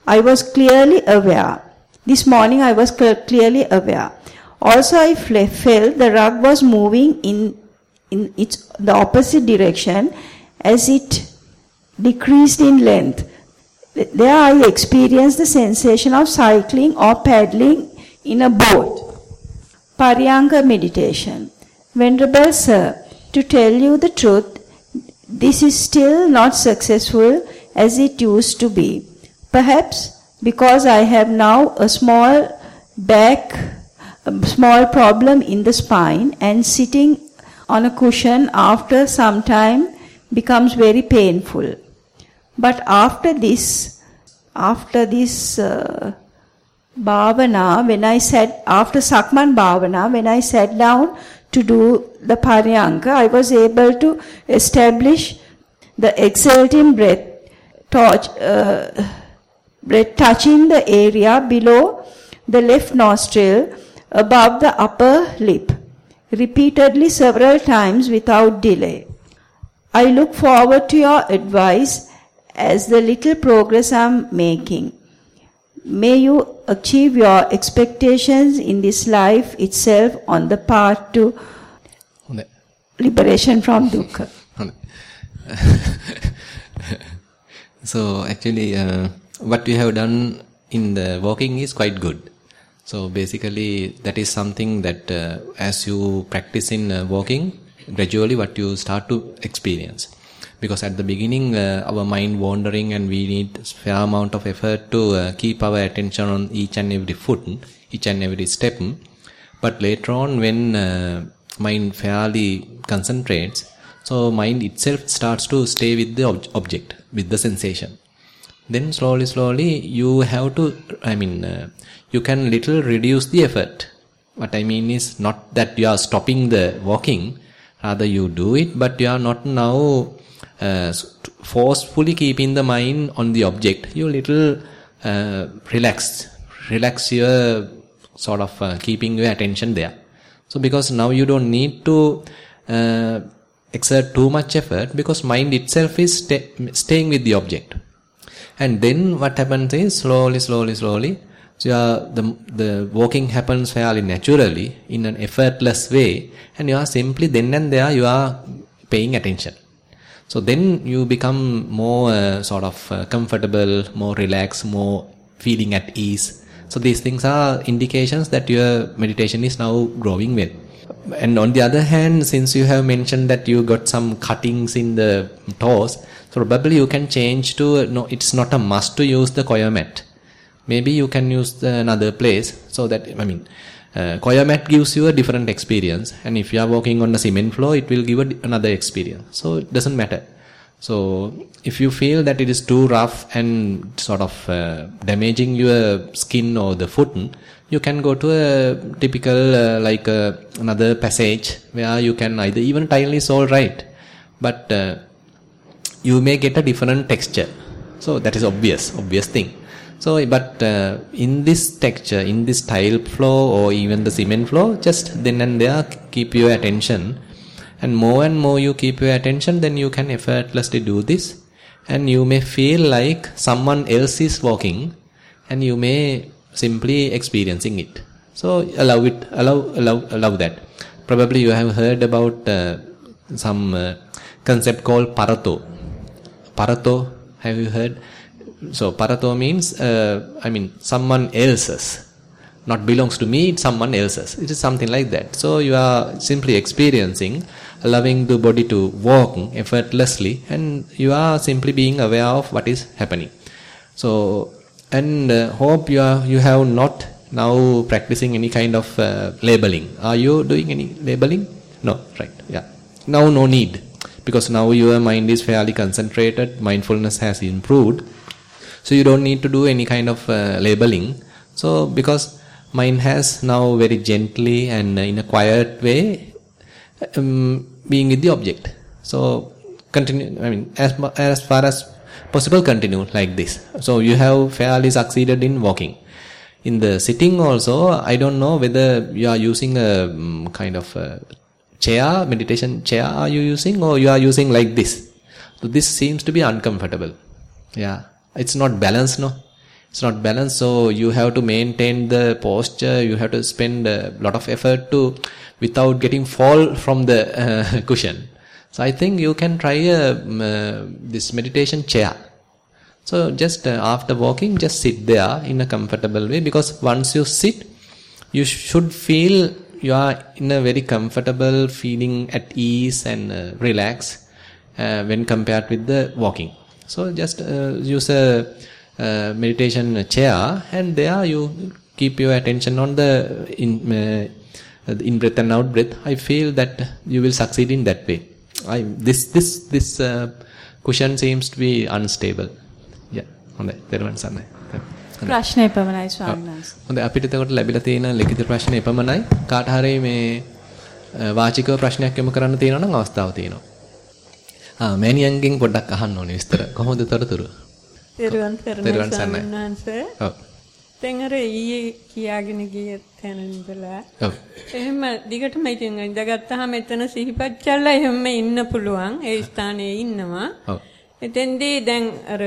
I was clearly aware. This morning, I was clearly aware. Also, I felt the rug was moving in, in its, the opposite direction as it decreased in length. There I experienced the sensation of cycling or paddling in a boat. Paryanka meditation. Venerable Sir, to tell you the truth, this is still not successful as it used to be. Perhaps because I have now a small back, a small problem in the spine and sitting on a cushion after some time becomes very painful. But after this, after this uh, bhavana, when I sat, after Sakman bhavana, when I sat down to do the paryanka, I was able to establish the exhalting breath, touch, uh, breath touching the area below the left nostril above the upper lip, repeatedly several times without delay. I look forward to your advice as the little progress I'm making. May you achieve your expectations in this life itself on the path to liberation from dukkha. [LAUGHS] [LAUGHS] so actually, uh, what we have done in the walking is quite good. So basically, that is something that uh, as you practice in uh, walking, gradually what you start to experience because at the beginning uh, our mind wandering and we need fair amount of effort to uh, keep our attention on each and every foot each and every step. But later on when uh, mind fairly concentrates so mind itself starts to stay with the ob- object with the sensation. Then slowly slowly you have to i mean uh, you can little reduce the effort. What i mean is not that you are stopping the walking rather you do it but you are not now uh, forcefully keeping the mind on the object. You little uh, relax relax your sort of uh, keeping your attention there. So because now you don't need to uh, exert too much effort because mind itself is sta- staying with the object. And then what happens is slowly slowly slowly so are, the the walking happens fairly naturally in an effortless way and you are simply then and there you are paying attention so then you become more uh, sort of uh, comfortable more relaxed more feeling at ease. So these things are indications that your meditation is now growing well. And on the other hand since you have mentioned that you got some cuttings in the toes probably you can change to no it's not a must to use the coir mat maybe you can use the another place so that i mean uh, coir mat gives you a different experience and if you are walking on a cement floor it will give a, another experience. So it doesn't matter. So if you feel that it is too rough and sort of uh, damaging your skin or the foot you can go to a typical uh, like uh, another passage where you can either even tile is all right but uh, you may get a different texture. So that is obvious obvious thing so but uh, in this texture in this tile floor or even the cement floor just then and there keep your attention And more and more you keep your attention, then you can effortlessly do this. And you may feel like someone else is walking, and you may simply experiencing it. So allow it, allow, allow, allow that. Probably you have heard about uh, some uh, concept called parato. Parato, have you heard? So parato means, uh, I mean, someone else's not belongs to me, it's someone else's. It is something like that. So you are simply experiencing, allowing the body to walk effortlessly, and you are simply being aware of what is happening. So, and uh, hope you are you have not now practicing any kind of uh, labeling. Are you doing any labeling? No, right? Yeah. Now no need because now your mind is fairly concentrated. Mindfulness has improved, so you don't need to do any kind of uh, labeling. So because mind has now very gently and in a quiet way um, being with the object. So continue. I mean, as as far as possible, continue like this. So you have fairly succeeded in walking. In the sitting also, I don't know whether you are using a um, kind of a chair, meditation chair are you using or you are using like this. So this seems to be uncomfortable. Yeah, it's not balanced, no. It's not balanced so you have to maintain the posture. You have to spend a lot of effort to without getting fall from the uh, [LAUGHS] cushion. So i think you can try a, um, uh, this meditation chair. So just uh, after walking just sit there in a comfortable way because once you sit you should feel you are in a very comfortable feeling at ease and uh, relaxed uh, when compared with the walking so just uh, use a uh, meditation chair and there you keep your attention on the in uh, in breath and out breath i feel that you will succeed in that way. I this this this uh, cushion seems to be unstable. Yeah හොඳයි. තෙරුවන් සරණයි. ප්‍රශ්න එපමණයි ස්වාමීන් වහන්සේ. හොඳයි. අපිට එතකොට ලැබිලා තියෙන ලිඛිත ප්‍රශ්න එපමණයි. කාට හරි මේ වාචිකව ප්‍රශ්නයක් යොමු කරන්න තියෙනවා නම් අවස්ථාව තියෙනවා. ආ මෑනියන්ගෙන් පොඩ්ඩක් අහන්න ඕනේ විස්තර. කොහොමද තොරතුරු? තෙරුවන් සරණයි ස්වාමීන් වහන්සේ. ඔව්. දැන් අර ඊයේ කියාගෙන ගිය තැන ඉඳලා ඔව්. එහෙම දිගටම ඉතින් ඉඳගත්තාම එතන සිහිපත් කළා එහෙම ඉන්න පුළුවන්. ඒ ස්ථානයේ ඉන්නවා. ඔව්. එතෙන්දී දැන් අර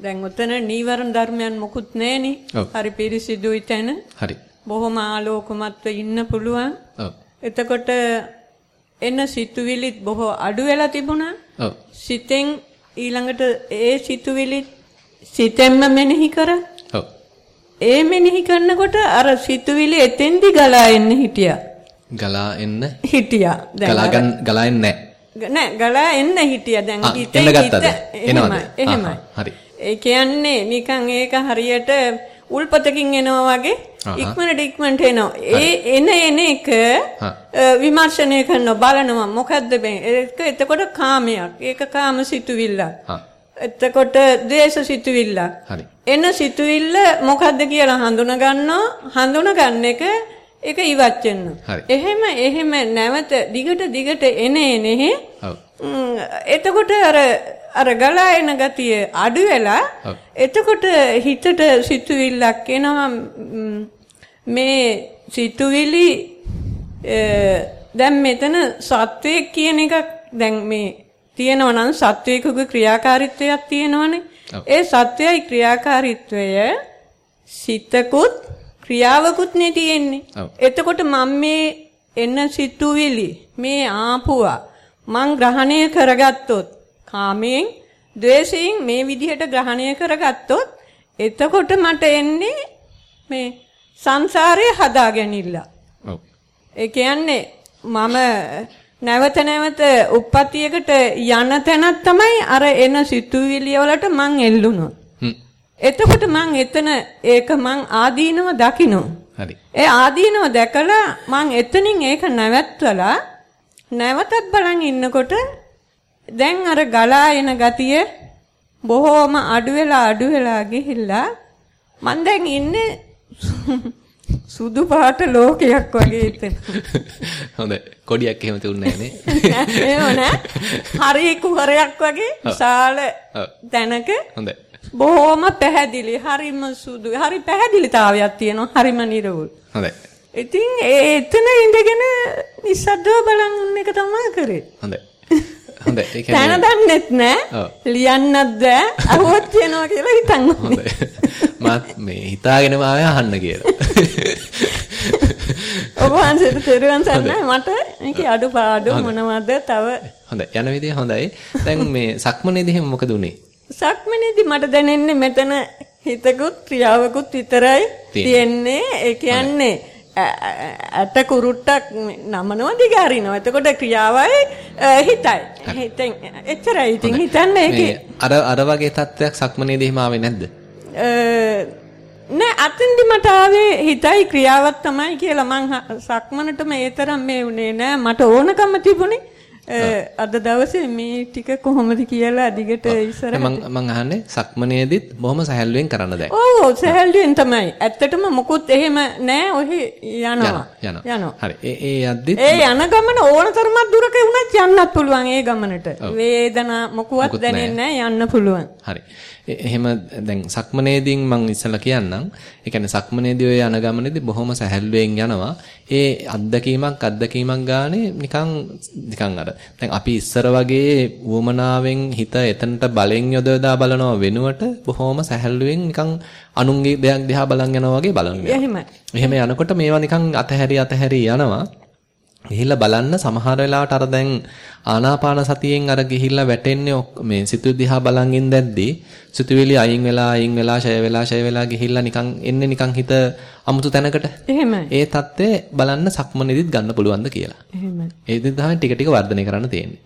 දැන් උතන නීවරණ ධර්මයන් මොකුත් නැහෙනි. හරි පිරිසිදුයි තැන. හරි. බොහොම ආලෝකමත්ව ඉන්න පුළුවන්. ඔව්. එතකොට එන සිතුවිලිත් බොහෝ අඩු වෙලා තිබුණා. ඔව්. සිතෙන් ඊළඟට ඒ සිතුවිලි සිතෙන්ම මෙනෙහි කර ඔව්. ඒ මෙනෙහි කරනකොට අර සිතුවිලි එතෙන්දි ගලා එන්න හිටියා. ගලා එන්න හිටියා. ගලා ගලා එන්නේ නෑ ගලා එන්න හිටියා. දැන් හිතේ? හිත- එනවද? එහෙමයි. හරි. ඒ කියන්නේ නිකන් ඒක හරියට උල්පතකින් එනවා වගේ. ඉක්මනට ඉක්මනට එනවා. ඒ එන එන එක විමර්ශනය කරනවා බලනවා මොකද්ද මේ ඒක එතකොට කාමයක්. ඒක කාම සිතුවිල්ලක්. එතකොට ද්වේෂ සිතුවිල්ල. හරි. එන සිතුවිල්ල මොකද්ද කියලා හඳුනා ගන්නවා. හඳුනා ගන්න එක ඒක ඉවත්. හරි. එහෙම එහෙම නැවත දිගට දිගට එන. ම්, එතකොට අර අර ගලා එන ගතිය අඩු වෙලා. එතකොට හිතට සිතුවිල්ලක් එනවා ම්, සිතුවිලි දැන් මෙතන සත්වයක් කියන එකක් දැන් මේ තියෙනවා නම් සත්වයකගේ ක්‍රියාකාරීත්වයක් තියෙනවනේ. ඒ සත්වයයි ක්‍රියාකාරීත්වය සිතකුත් ක්‍රියාවකුත් නේ තියෙන්නේ. එතකොට මම මේ එන සිතුවිලි මේ ආපුවා මං ග්‍රහණය කරගත්තොත් කාමයෙන් ද්වේෂයෙන් මේ විදිහට ග්‍රහණය කරගත්තොත් එතකොට මට එන්නේ මේ සංසාරය හදාගැනිල්ල. ඔව්. ඒ කියන්නේ මම නැවත නැවත උප්පත්තියකට යන තැනක් තමයි අර එන සිතුවිලි වලට මං එල්ලුණොත්. එතකොට මං එතන ඒක මං ආදීනව දකිනවා. හරි. ඒ ආදීනව දැකලා මං එතනින් ඒක නැවැත්වලා නැවතත් බලන් ඉන්නකොට දැන් අර ගලා එන ගතිය බොහෝම අඩු වෙලා අඩු වෙලා ගිහිල්ලා මං දැන් ඉන්නේ සුදු පාට ලෝකයක් වගේ එතන. හොඳයි. කොඩියක් එහෙම තියුන්නේ නැහැ නේ. හරි කුහරයක් වගේ විශාල. තැනක හොඳයි. බොහොම පැහැදිලි හරිම සුදු හරි පැහැදිලිතාවයක් තියෙනවා හරිම නිර්වුල් හොඳයි. ඉතින් ඒ එතන ඉඳගෙන නිස්සද්දව බලන් ඉන්න එක තමයි කරේ. හොඳයි. හොඳයි. ඒ කියන්නේ දන්නෙත් නෑ. ලියන්නත් බෑ. අහුවත් කියනවා කියලා හිතන් හොඳයි. මාත් මේ හිතාගෙනම ආය අහන්න කියලා. ඔබ වහන්සේට තෙරුවන් සරණයි මට මේක අඩුපාඩු මොනවද තව හොඳයි. යන විදිය හොඳයි. දැන් මේ සක්මනේදී එහෙම මොකද උනේ? සක්මනේදී මට දැනෙන්නේ මෙතන හිතකුත් ක්‍රියාවකුත් විතරයි තියෙන්නේ. ඒ කියන්නේ ඇට කුරුට්ටක් නමනවා දිගාරිනවා. එතකොට ක්‍රියාවයි හිතයි. හිතෙන් එච්චරයි. ඉතින් හිතන්න ඒකේ අර අර වගේ තත්ත්වයක් සක්මනේදී එහෙම ආවේ නැද්ද? නෑ අතින්දි මට ආවේ හිතයි ක්‍රියාවක් තමයි කියලා මං සක්මනටම ඒ තරම් මේ උනේ නෑ මට ඕනකම තිබුණේ අද දවසේ මේ ටික කොහොමද කියලා දිගට ඉස්සර මං මං අහන්නේ සක්මනේදීත් බොහොම සැහැල්ලුවෙන් කරන්න දැන්. ඔව් සැහැල්ලුවෙන් තමයි ඇත්තටම මොකුත් එහෙම නෑ ඔහි යනවා යනවා. හරි. ඒ ඒ යද්දිත් ඒ යන ගමන ඕන තරමක් දුරක වුණත් යන්නත් පුළුවන් ඒ ගමනට වේදනා මොකුවත් දැනෙන්නේ යන්න පුළුවන් හරි. එහෙම දැන් සක්මනේදීන් මං ඉස්සලා කියන්නම්. ඒ කියන්නේ සක්මනේදී ඔය යන ගමනේදී බොහොම සැහැල්ලුවෙන් යනවා. ඒ අත්දැකීමක් අත්දැකීමක් ගානේ නිකන් නිකන් අර දැන් අපි ඉස්සර වගේ වුමනාවෙන් හිත එතනට බලෙන් යොදවලා බලනවා වෙනුවට බොහොම සැහැල්ලුවෙන් නිකන් අනුන්ගේ දෙයක් දිහා බලන් යනවා වගේ බලන් යනවා. එහෙමයි එහෙම යනකොට මේවා නිකන් අතහැරි අතහැරි යනවා. ගිහිල්ලා බලන්න සමහර වෙලාවට අර දැන් ආනාපාන සතියෙන් අර ගිහිල්ලා වැටෙන්නේ මේ සිතුවිලි දිහා බලන් ඉඳද්දී සිතුවිලි අයින් වෙලා අයින් වෙලා ෂය වෙලා ෂය වෙලා ගිහිල්ලා නිකන් එන්නේ නිකන් හිත අමුතු තැනකට. එහෙමයි ඒ தත්ත්වය බලන්න සක්මනේදිත් ගන්න පුළුවන්ද කියලා. එහෙමයි ඒ දේ තමයි ටික ටික වර්ධනය කරන්න තියෙන්නේ.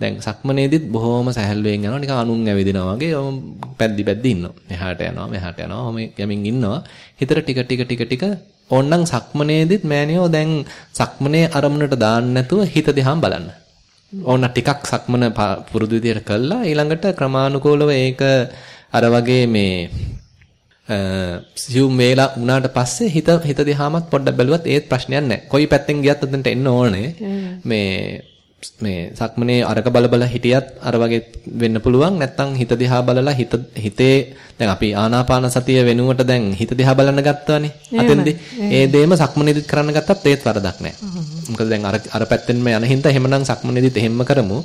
දැන් සක්මනේදිත් බොහොම සැහැල්ලුවෙන් යනවා නිකන් අනුන් ඇවිදිනවා වගේ පැද්දි පැද්දි ඉන්නවා. මෙහාට යනවා මෙහාට යනවා ඔහොම යමින් ඉන්නවා. හිතට ටික ටික ටික ටික ඕන්නම් සක්මනේදිත් මෑනියෝ දැන් සක්මනේ අරමුණට දාන්න නැතුව හිත දිහාම බලන්න. ඕන්න ටිකක් සක්මන පුරුදු විදියට කළා ඊළඟට ක්‍රමානුකූලව ඒක අර වගේ මේ සියුම් වේලා වුණාට පස්සේ හිත හිත දිහාමත් පොඩ්ඩක් බැලුවත් ඒත් ප්‍රශ්නයක් නැහැ. කොයි පැත්තෙන් ගියත් අතනට එන්න ඕනේ. මේ මේ සක්මනේ අරක බල බල හිටියත් අර වගේ වෙන්න පුළුවන්. නැත්තම් හිත දිහා බලලා හිත හිතේ දැන් අපි ආනාපාන සතිය වෙනුවට දැන් හිත දිහා බලන්න ගත්තානේ. අතෙන්දී ඒ දේම සක්මනේදිත් කරන්න ගත්තත් ඒත් වරදක් නැහැ. මොකද දැන් අර අර පැත්තෙන්ම යන හින්දා එහෙමනම් සක්මනේදිත් එහෙම්ම කරමු.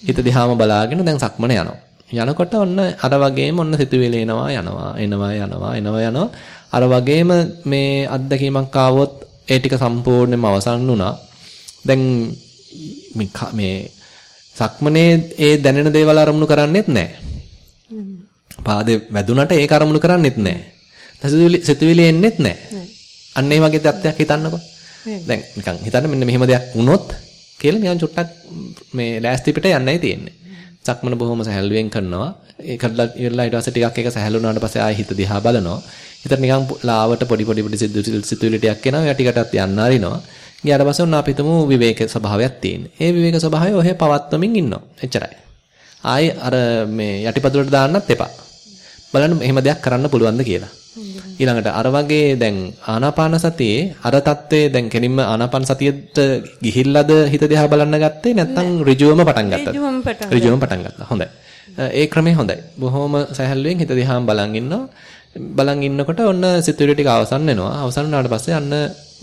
හිත දිහාම බලාගෙන දැන් සක්මන යනවා. යනකොට ඔන්න අර වගේම ඔන්න සිතුවිලි එනවා යනවා එනවා යනවා එනවා යනවා අර වගේම මේ අත්දැකීමක් ආවොත් ඒ ටික සම්පූර්ණයෙන්ම අවසන් වුණා දැන් මේ සක්මනේ ඒ දැනෙන දේවල් අරමුණු කරන්නේත් නැහැ පාදේ වැදුනට ඒක අරමුණු කරන්නේත් නැහැ සිතුවිලි සිතුවිලි එන්නේත් නැහැ අන්න ඒ වගේ තත්ත්වයක් හිතන්නකෝ දැන් නිකන් හිතන්න මෙන්න මෙහෙම දෙයක් වුණොත් කියලා නිකන් චුට්ටක් මේ ලෑස්ති පිට යන්නයි තියෙන්නේ සක්මන බොහොම සැහැල්ලුවෙන් කරනවා. ඒ කරලා ඉවරලා ඊට පස්සේ ටිකක් ඒක සැහැල්ලු වුණාට පස්සේ ආයෙ හිත දිහා බලනවා. හිතට නිකන් ලාවට පොඩි පොඩි පොඩි සිතුවිලි ටිකක් එනවා. ඒවා ටිකටත් යන්න අරිනවා. ගියාට පස්සේ ඔන්න අපි හිතමු විවේක ස්වභාවයක් තියෙනවා. ඒ විවේක ස්වභාවය ඔහෙ පවත්වමින් ඉන්නවා. එච්චරයි. ආයෙ අර මේ යටිපතුලට දාන්නත් එපා. බලන්න එහෙම දෙයක් කරන්න පුළුවන්ද කියලා. ඊළඟට අර වගේ දැන් ආනාපාන සතියේ අර தත්ත්වයේ දැන් කෙලින්ම ආනාපාන සතියට ගිහිල්ලාද හිත දිහා බලන්න ගත්තේ නැත්නම් ඍජුවම පටන් ගත්තද? ඍජුවම පටන් ගත්තා. හොඳයි. ඒ ක්‍රමේ හොඳයි. බොහොම සැහැල්ලුවෙන් හිත දිහාම බලන් ඉන්නවා. බලන් ඉන්නකොට ඔන්න සිතුවිලි ටික අවසන් වෙනවා. අවසන් වුණාට පස්සේ අන්න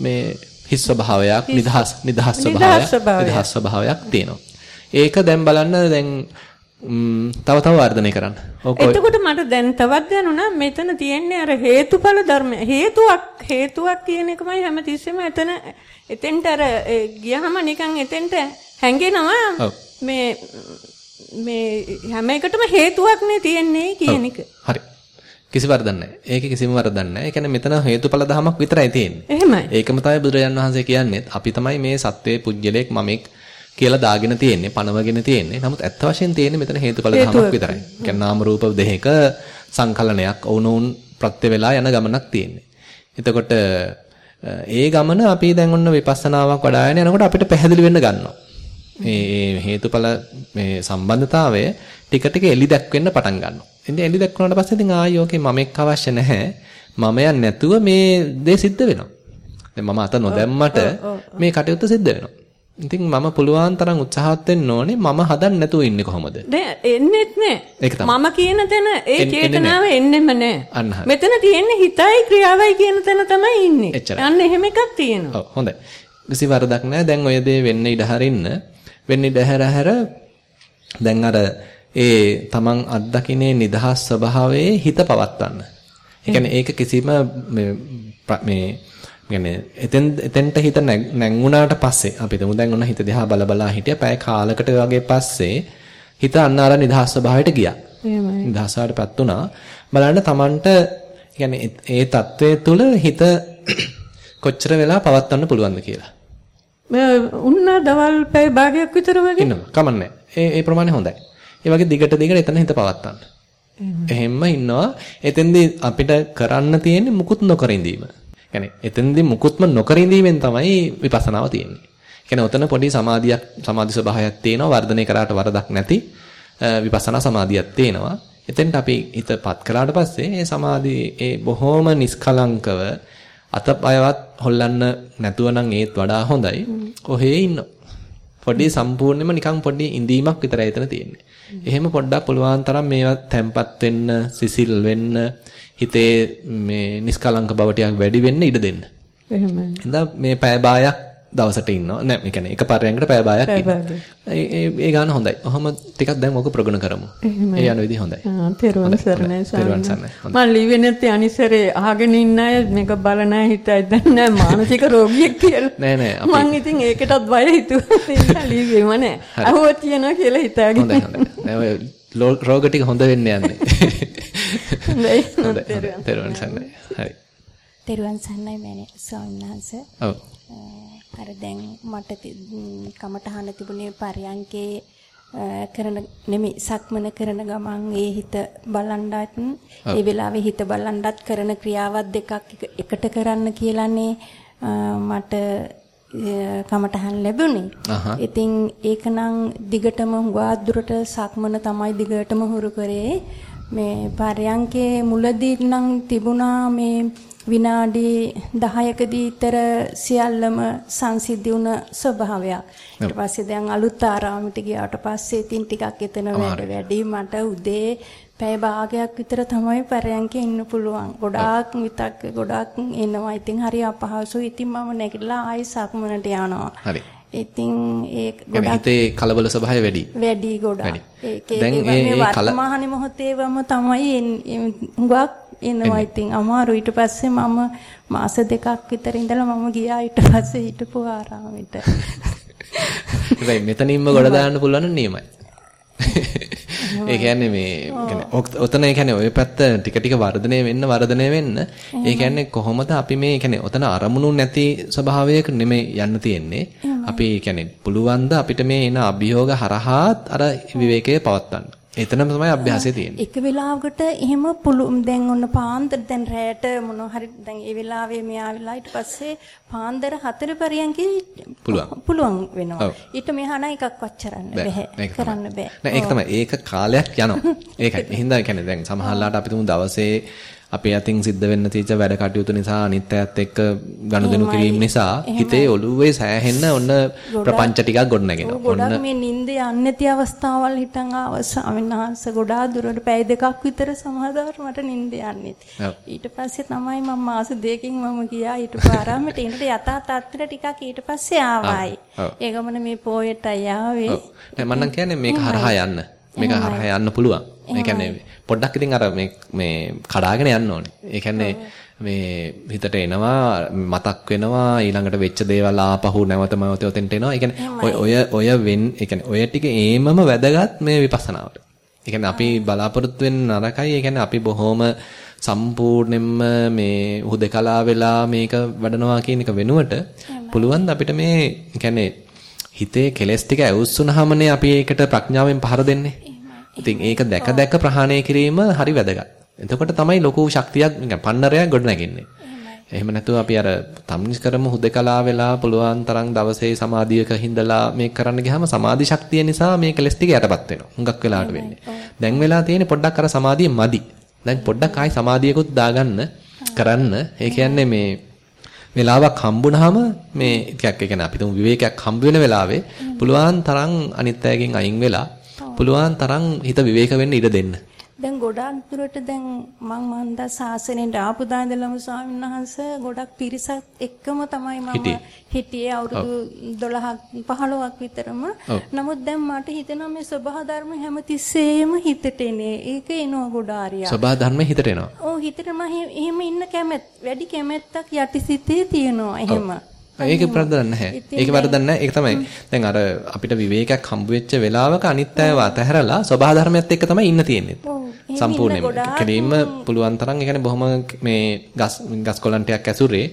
මේ හිස් ස්වභාවයක්, නිදහස් නිදහස් ස්වභාවයක්. නිදහස් ස්වභාවයක් තියෙනවා. ඒක දැන් බලන්න දැන් තව තව වර්ධනය කරන්න. එතකොට මට දැන් තවත් දැනුණා මෙතන තියෙන්නේ අර හේතුඵල ධර්ම හේතුවක් හේතුවක් කියන එකමයි හැමතිස්සෙම එතන එතෙන්ට අර ගියහම නිකන් එතෙන්ට හැංගෙනවා. මේ මේ හැම එකටම හේතුවක් නේ තියෙන්නේ කියන එක. හරි. කිසි වරදක් නැහැ. ඒකේ කිසිම වරදක් නැහැ. ඒ කියන්නේ මෙතන හේතුඵල ධමයක් විතරයි තියෙන්නේ. එහෙමයි. ඒකම තමයි බුදුරජාන් වහන්සේ කියන්නේ. අපි තමයි මේ සත්වයේ පුජ්‍යලයක් මමෙක් කියලා දාගෙන තියෙන්නේ, පනවගෙන තියෙන්නේ. නමුත් ඇත්ත වශයෙන් තියෙන්නේ මෙතන හේතුඵල ධමයක් විතරයි. කියන්නේ නාම රූප දෙකක සංකලනයක් වුණුන් ප්‍රත්‍ය වෙලා යන ගමනක් තියෙන්නේ. එතකොට ඒ ගමන අපි දැන් ඔන්න විපස්සනාවක් වඩාගෙන යනකොට අපිට පැහැදිලි වෙන්න ගන්නවා. මේ හේතුඵල මේ සම්බන්ධතාවය ටික ටික එලි දැක්වෙන්න පටන් ගන්නවා. ඉතින් එලි දැක්වුණාට පස්සේ ඉතින් ආයි ඕකේ මමෙක් අවශ්‍ය නැහැ. මමයන් නැතුව මේ දේ සිද්ධ වෙනවා. දැන් මම අත නොදැම්මට මේ කටයුත්ත සිද්ධ වෙනවා. ඉතින් මම පුළුවන් තරම් උත්සාහත් වෙන්න ඕනේ මම හදන්න නැතුව ඉන්නේ කොහොමද? දැන් එන්නෙත් නෑ. මම කියන තැන ඒ චේතනාව එන්නෙම නෑ. මෙතන තියෙන්නේ හිතයි ක්‍රියාවයි කියන තැන තමයි ඉන්නේ. අන්න එහෙම එකක් තියෙනවා. ඔව් හොඳයි. කිසි වරදක් නැහැ. දැන් ඔය දේ වෙන්න ඉඩ හරින්න. වෙන්න ඉඩ හැර හැර දැන් අර ඒ තමන් අත්දකින්නේ නිදහස් ස්වභාවයේ හිත පවත්වන්න. ඒ කියන්නේ ඒක කිසිම මේ මේ කියන්නේ එතෙන් එතෙන්ට හිත නැග- නැංගුණාට පස්සේ අපි හිතමු දැන් ඔන්න හිත දිහා බල බලා හිටිය පැය කාලකට වගේ පස්සේ හිත අන්න අර නිදහස් ස්වභාවයට ගියා. එහෙමයි. නිදහසටපත් වුණා. බලන්න තමන්ට කියන්නේ ඒ தત્ත්වයේ තුල හිත [COUGHS] කොච්චර වෙලා පවත්වන්න පුළුවන්ද කියලා. උන්න දවල් පැය භාගයක් විතර වගේ ඉන්නවා. කමන්නේ. ඒ ඒ ප්‍රමාණය හොඳයි. ඒ වගේ දිගට දිගට එතන හිත පවත්වන්න. එහෙම්ම ඉන්නවා. එතෙන්දී අපිට කරන්න තියෙන්නේ මුකුත් නොකර ඉඳීම. يعني එතෙන්දී මුකුත්ම නොකර ඉඳීමෙන් තමයි විපස්සනාව තියෙන්නේ. කියන්නේ ඔතන පොඩි සමාධියක් සමාධි ස්වභාවයක් තියෙනවා වර්ධනය කරාට වරදක් නැති අ, විපස්සනා සමාධියක් තියෙනවා. එතෙන්ට අපි හිතපත් කළාට පස්සේ ඒ සමාධි ඒ බොහොම නිස්කලංකව අතපයවත් හොල්ලන්න නැතුව නම් ඒත් වඩා හොඳයි. කොහේ ඉන්නෝ. පොඩි සම්පූර්ණයෙන්ම නිකන් පොඩි ඉඳීමක් විතරයි එතන තියෙන්නේ. එහෙම පොඩ්ඩක් පුළුවන් තරම් මේවා තැම්පත් වෙන්න, සිසිල් වෙන්න, හිතේ මේ නිස්කලංක බව ටිකක් වැඩි වෙන්න ඉඩ දෙන්න. එහෙමයි. මේ පැය භාගයක් දවසට ඉන්නවා. නෑ, ඒ කියන්නේ එක පරයන්කට පැය භාගයක් ඉන්නවා. ඒ ඒ ඒ ගාන හොඳයි. ඔහොම ටිකක් දැන් ඕක ප්‍රගුණ කරමු. ඒ යන විදිහ හොඳයි. ආ තෙරුවන් සරණයි. සරණයි. මම ලිවෙ නැත්තේ අනිසරේ අහගෙන ඉන්න අය මේක බලන අය හිතයි දැන් නෑ මානසික රෝගියෙක් කියලා. නෑ, නෑ, අපි- මං ඉතින් ඒකටත් බය හිතුවා ඒක ලිවෙම නෑ. අහුවත් තියනවා කියලා හිතාගෙන. හොඳයි හොඳයි. නෑ ඔය රෝග ටික හොඳ වෙන්න යන්නේ. හොඳයි. තෙරුවන් සරණයි. හරි. තෙරුවන් සන්නයි මෑණි ස්වාමීන් වහන්සේ. ඔව්. අර දැන් මට කමටහන තිබුණේ පරියන්කේ කරන නෙමෙයි සක්මන කරන ගමන් ඒ හිත බලන්නත් ඒ වෙලාවේ හිත බලන්නත් කරන ක්‍රියාවත් දෙකක් එක- එකට කරන්න කියලානේ මට කමටහන් ලැබුණේ. ඉතින් ඒකනම් දිගටම හුඟා දුරට සක්මන තමයි දිගටම හුරු කරේ. මේ පරයන්කේ මුලදී නම් තිබුණා මේ විනාඩි 10කදීතර සියල්ලම සංසිද්ධි වුණ ස්වභාවයක්. ඊට පස්සේ දැන් අලුත් ආරාමෙට ගියාට පස්සේ ඉතින් ටිකක් එතන වැඩ වැඩි මට උදේ පැය භාගයක් විතර තමයි පරයන්කේ ඉන්න පුළුවන්. ගොඩාක් විතක් ගොඩාක් එනවා. ඉතින් හරි අපහසුයි. ඉතින් මම නැගිටලා ආයෙ සක්මනට යනවා. හරි. ඉතින් ඒ ගොඩක් හිතේ කලබල ස්වභාවය වැඩි. වැඩි ගොඩක්. ඒකේ මේ වර්තමාන මොහොතේවම තමයි හුඟක් එනවා. ඉතින් අමාරු. ඊට පස්සේ මම මාස දෙකක් විතර ඉඳලා මම ගියා. ඊට පස්සේ හිටපු ආරාමෙට. හැබැයි මෙතනින්ම ගොඩ දාන්න පුළුවන් නියමයි. ඒ කියන්නේ මේ ඔතන ඒ කියන්නේ ওই පැත්ත ටික ටික වර්ධනය වෙන්න වර්ධනය වෙන්න. ඒ කියන්නේ කොහොමද අපි මේ කියන්නේ ඔතන අරමුණු නැති ස්වභාවයක නෙමෙයි යන්න තියෙන්නේ. අපි කියන්නේ පුළුවන් ද අපිට මේ එන අභියෝග හරහාත් අර විවේකයේ පවත්වන්න. එතනම තමයි අභ්‍යාසය තියෙන්නේ. එක වෙලාවකට එහෙම පුළු දැන් ඔන්න පාන්දර දැන් රැයට මොන හරි දැන් ඒ වෙලාවේ මෙයා වෙලා ඊට පස්සේ පාන්දර හතර පරියන්කේ පුළුවන්. පුළුවන් වෙනවා. ඊට මෙහා නම් එකක්වත් කරන්න බෑ. කරන්න බෑ. නෑ ඒක තමයි. ඒක කාලයක් යනවා. [LAUGHS] ඒකයි. එහෙනම් කියන්නේ දැන් සමහරලාට අපි තුමු දවසේ අපේ අතින් සිද්ධ වෙන්න තියෙච්ච වැඩ කටයුතු නිසා අනිත් අයත් එක්ක ගනුදෙනු කිරීම නිසා හිතේ ඔළුවේ සෑහෙන්න ඔන්න ප්‍රපංච ටිකක් ගොඩනගෙනවා. ගොඩක් මේ නිින්ද යන්නේ නැති අවස්ථාවල් හිටන් ආව ස්වාමීන් වහන්සේ ගොඩාක් දුරට පැය දෙකක් විතර සමහරවිට මට නිින්ද යන්නේ. ඊට පස්සේ තමයි මම මාස දෙකකින් මම ගියා ඊට පාරාමට ඊට යථා තත්ත්වෙට ටිකක් ඊට පස්සේ ආවයි. ඒ ගමන මේ පොයට ආවේ. නෑ මම නම් කියන්නේ මේක හරහා යන්න. මේක හරහා යන්න පුළුවන්. ඒ කියන්නේ පොඩ්ඩක් ඉතින් අර මේ මේ කඩාගෙන යන්න ඕනේ. ඒ කියන්නේ මේ හිතට එනවා මතක් වෙනවා ඊළඟට වෙච්ච දේවල් ආපහු නැවත නැවත ඔතෙන්ට එනවා. ඒ කියන්නේ ඔය ඔය ඔය වෙන් ඒ කියන්නේ ඔය ටික ඒමම වැදගත් මේ විපස්සනාවට. ඒ කියන්නේ අපි බලාපොරොත්තු වෙන්න නරකයි. ඒ කියන්නේ අපි බොහොම සම්පූර්ණයෙන්ම මේ හුදකලා වෙලා මේක වඩනවා කියන එක වෙනුවට පුළුවන් අපිට මේ කියන්නේ හිතේ කෙලස් ටික ඇවුස්සුනහමනේ අපි ඒකට ප්‍රඥාවෙන් පහර දෙන්නේ. ඉතින් ඒක දැක දැක ප්‍රහාණය කිරීම හරි වැදගත්. එතකොට තමයි ලොකු ශක්තියක් නිකන් පන්නරයක් ගොඩ නැගෙන්නේ. එහෙම නැතුව අපි අර තම්නිස් කරමු හුදකලා වෙලා පුළුවන් තරම් දවසේ සමාධියක හිඳලා මේක කරන්න ගියාම සමාධි ශක්තිය නිසා මේ කෙලස් ටික යටපත් වෙනවා. හුඟක් වෙලාට වෙන්නේ. දැන් වෙලා තියෙන්නේ පොඩ්ඩක් අර සමාධිය මදි. දැන් පොඩ්ඩක් ආයි සමාධියකුත් දාගන්න කරන්න. ඒ කියන්නේ මේ වෙලාවක් හම්බුනහම මේ ටිකක් ඒ කියන්නේ අපි තුමු විවේකයක් හම්බ වෙන වෙලාවේ පුළුවන් තරම් අනිත් අයගෙන් අයින් වෙලා පුළුවන් තරම් හිත විවේක වෙන්න ඉඩ දෙන්න. දැන් ගොඩාක් දුරට දැන් මම මන්ද සාසනෙට ආපු දා ඉඳලම ස්වාමීන් වහන්සේ ගොඩක් පිරිසක් එක්කම තමයි මම හිටියේ අවුරුදු 12ක් 15ක් විතරම. නමුත් දැන් මට හිතෙනවා මේ සබහා ධර්ම හැමතිස්සෙම හිතට එනේ. ඒක එනවා ගොඩාරියා. සබහා ධර්ම හිතට එනවා. ඔව් හිතට මම එහෙම ඉන්න කැමැත් වැඩි කැමැත්තක් යටිසිතේ තියෙනවා එහෙම. ඒක වැරදක් නැහැ. ඒක වැරදක් නැහැ. ඒක තමයි. දැන් අර අපිට විවේකයක් හම්බ වෙච්ච වෙලාවක අනිත් අයව අතහැරලා සබහා ධර්මයත් එක්ක තමයි ඉන්න තියෙන්නේ. සම්පූර්ණයෙන්ම. කෙලින්ම පුළුවන් තරම් ඒ කියන්නේ බොහොම මේ ගස් ගස් කොළන් ටිකක් ඇසුරේ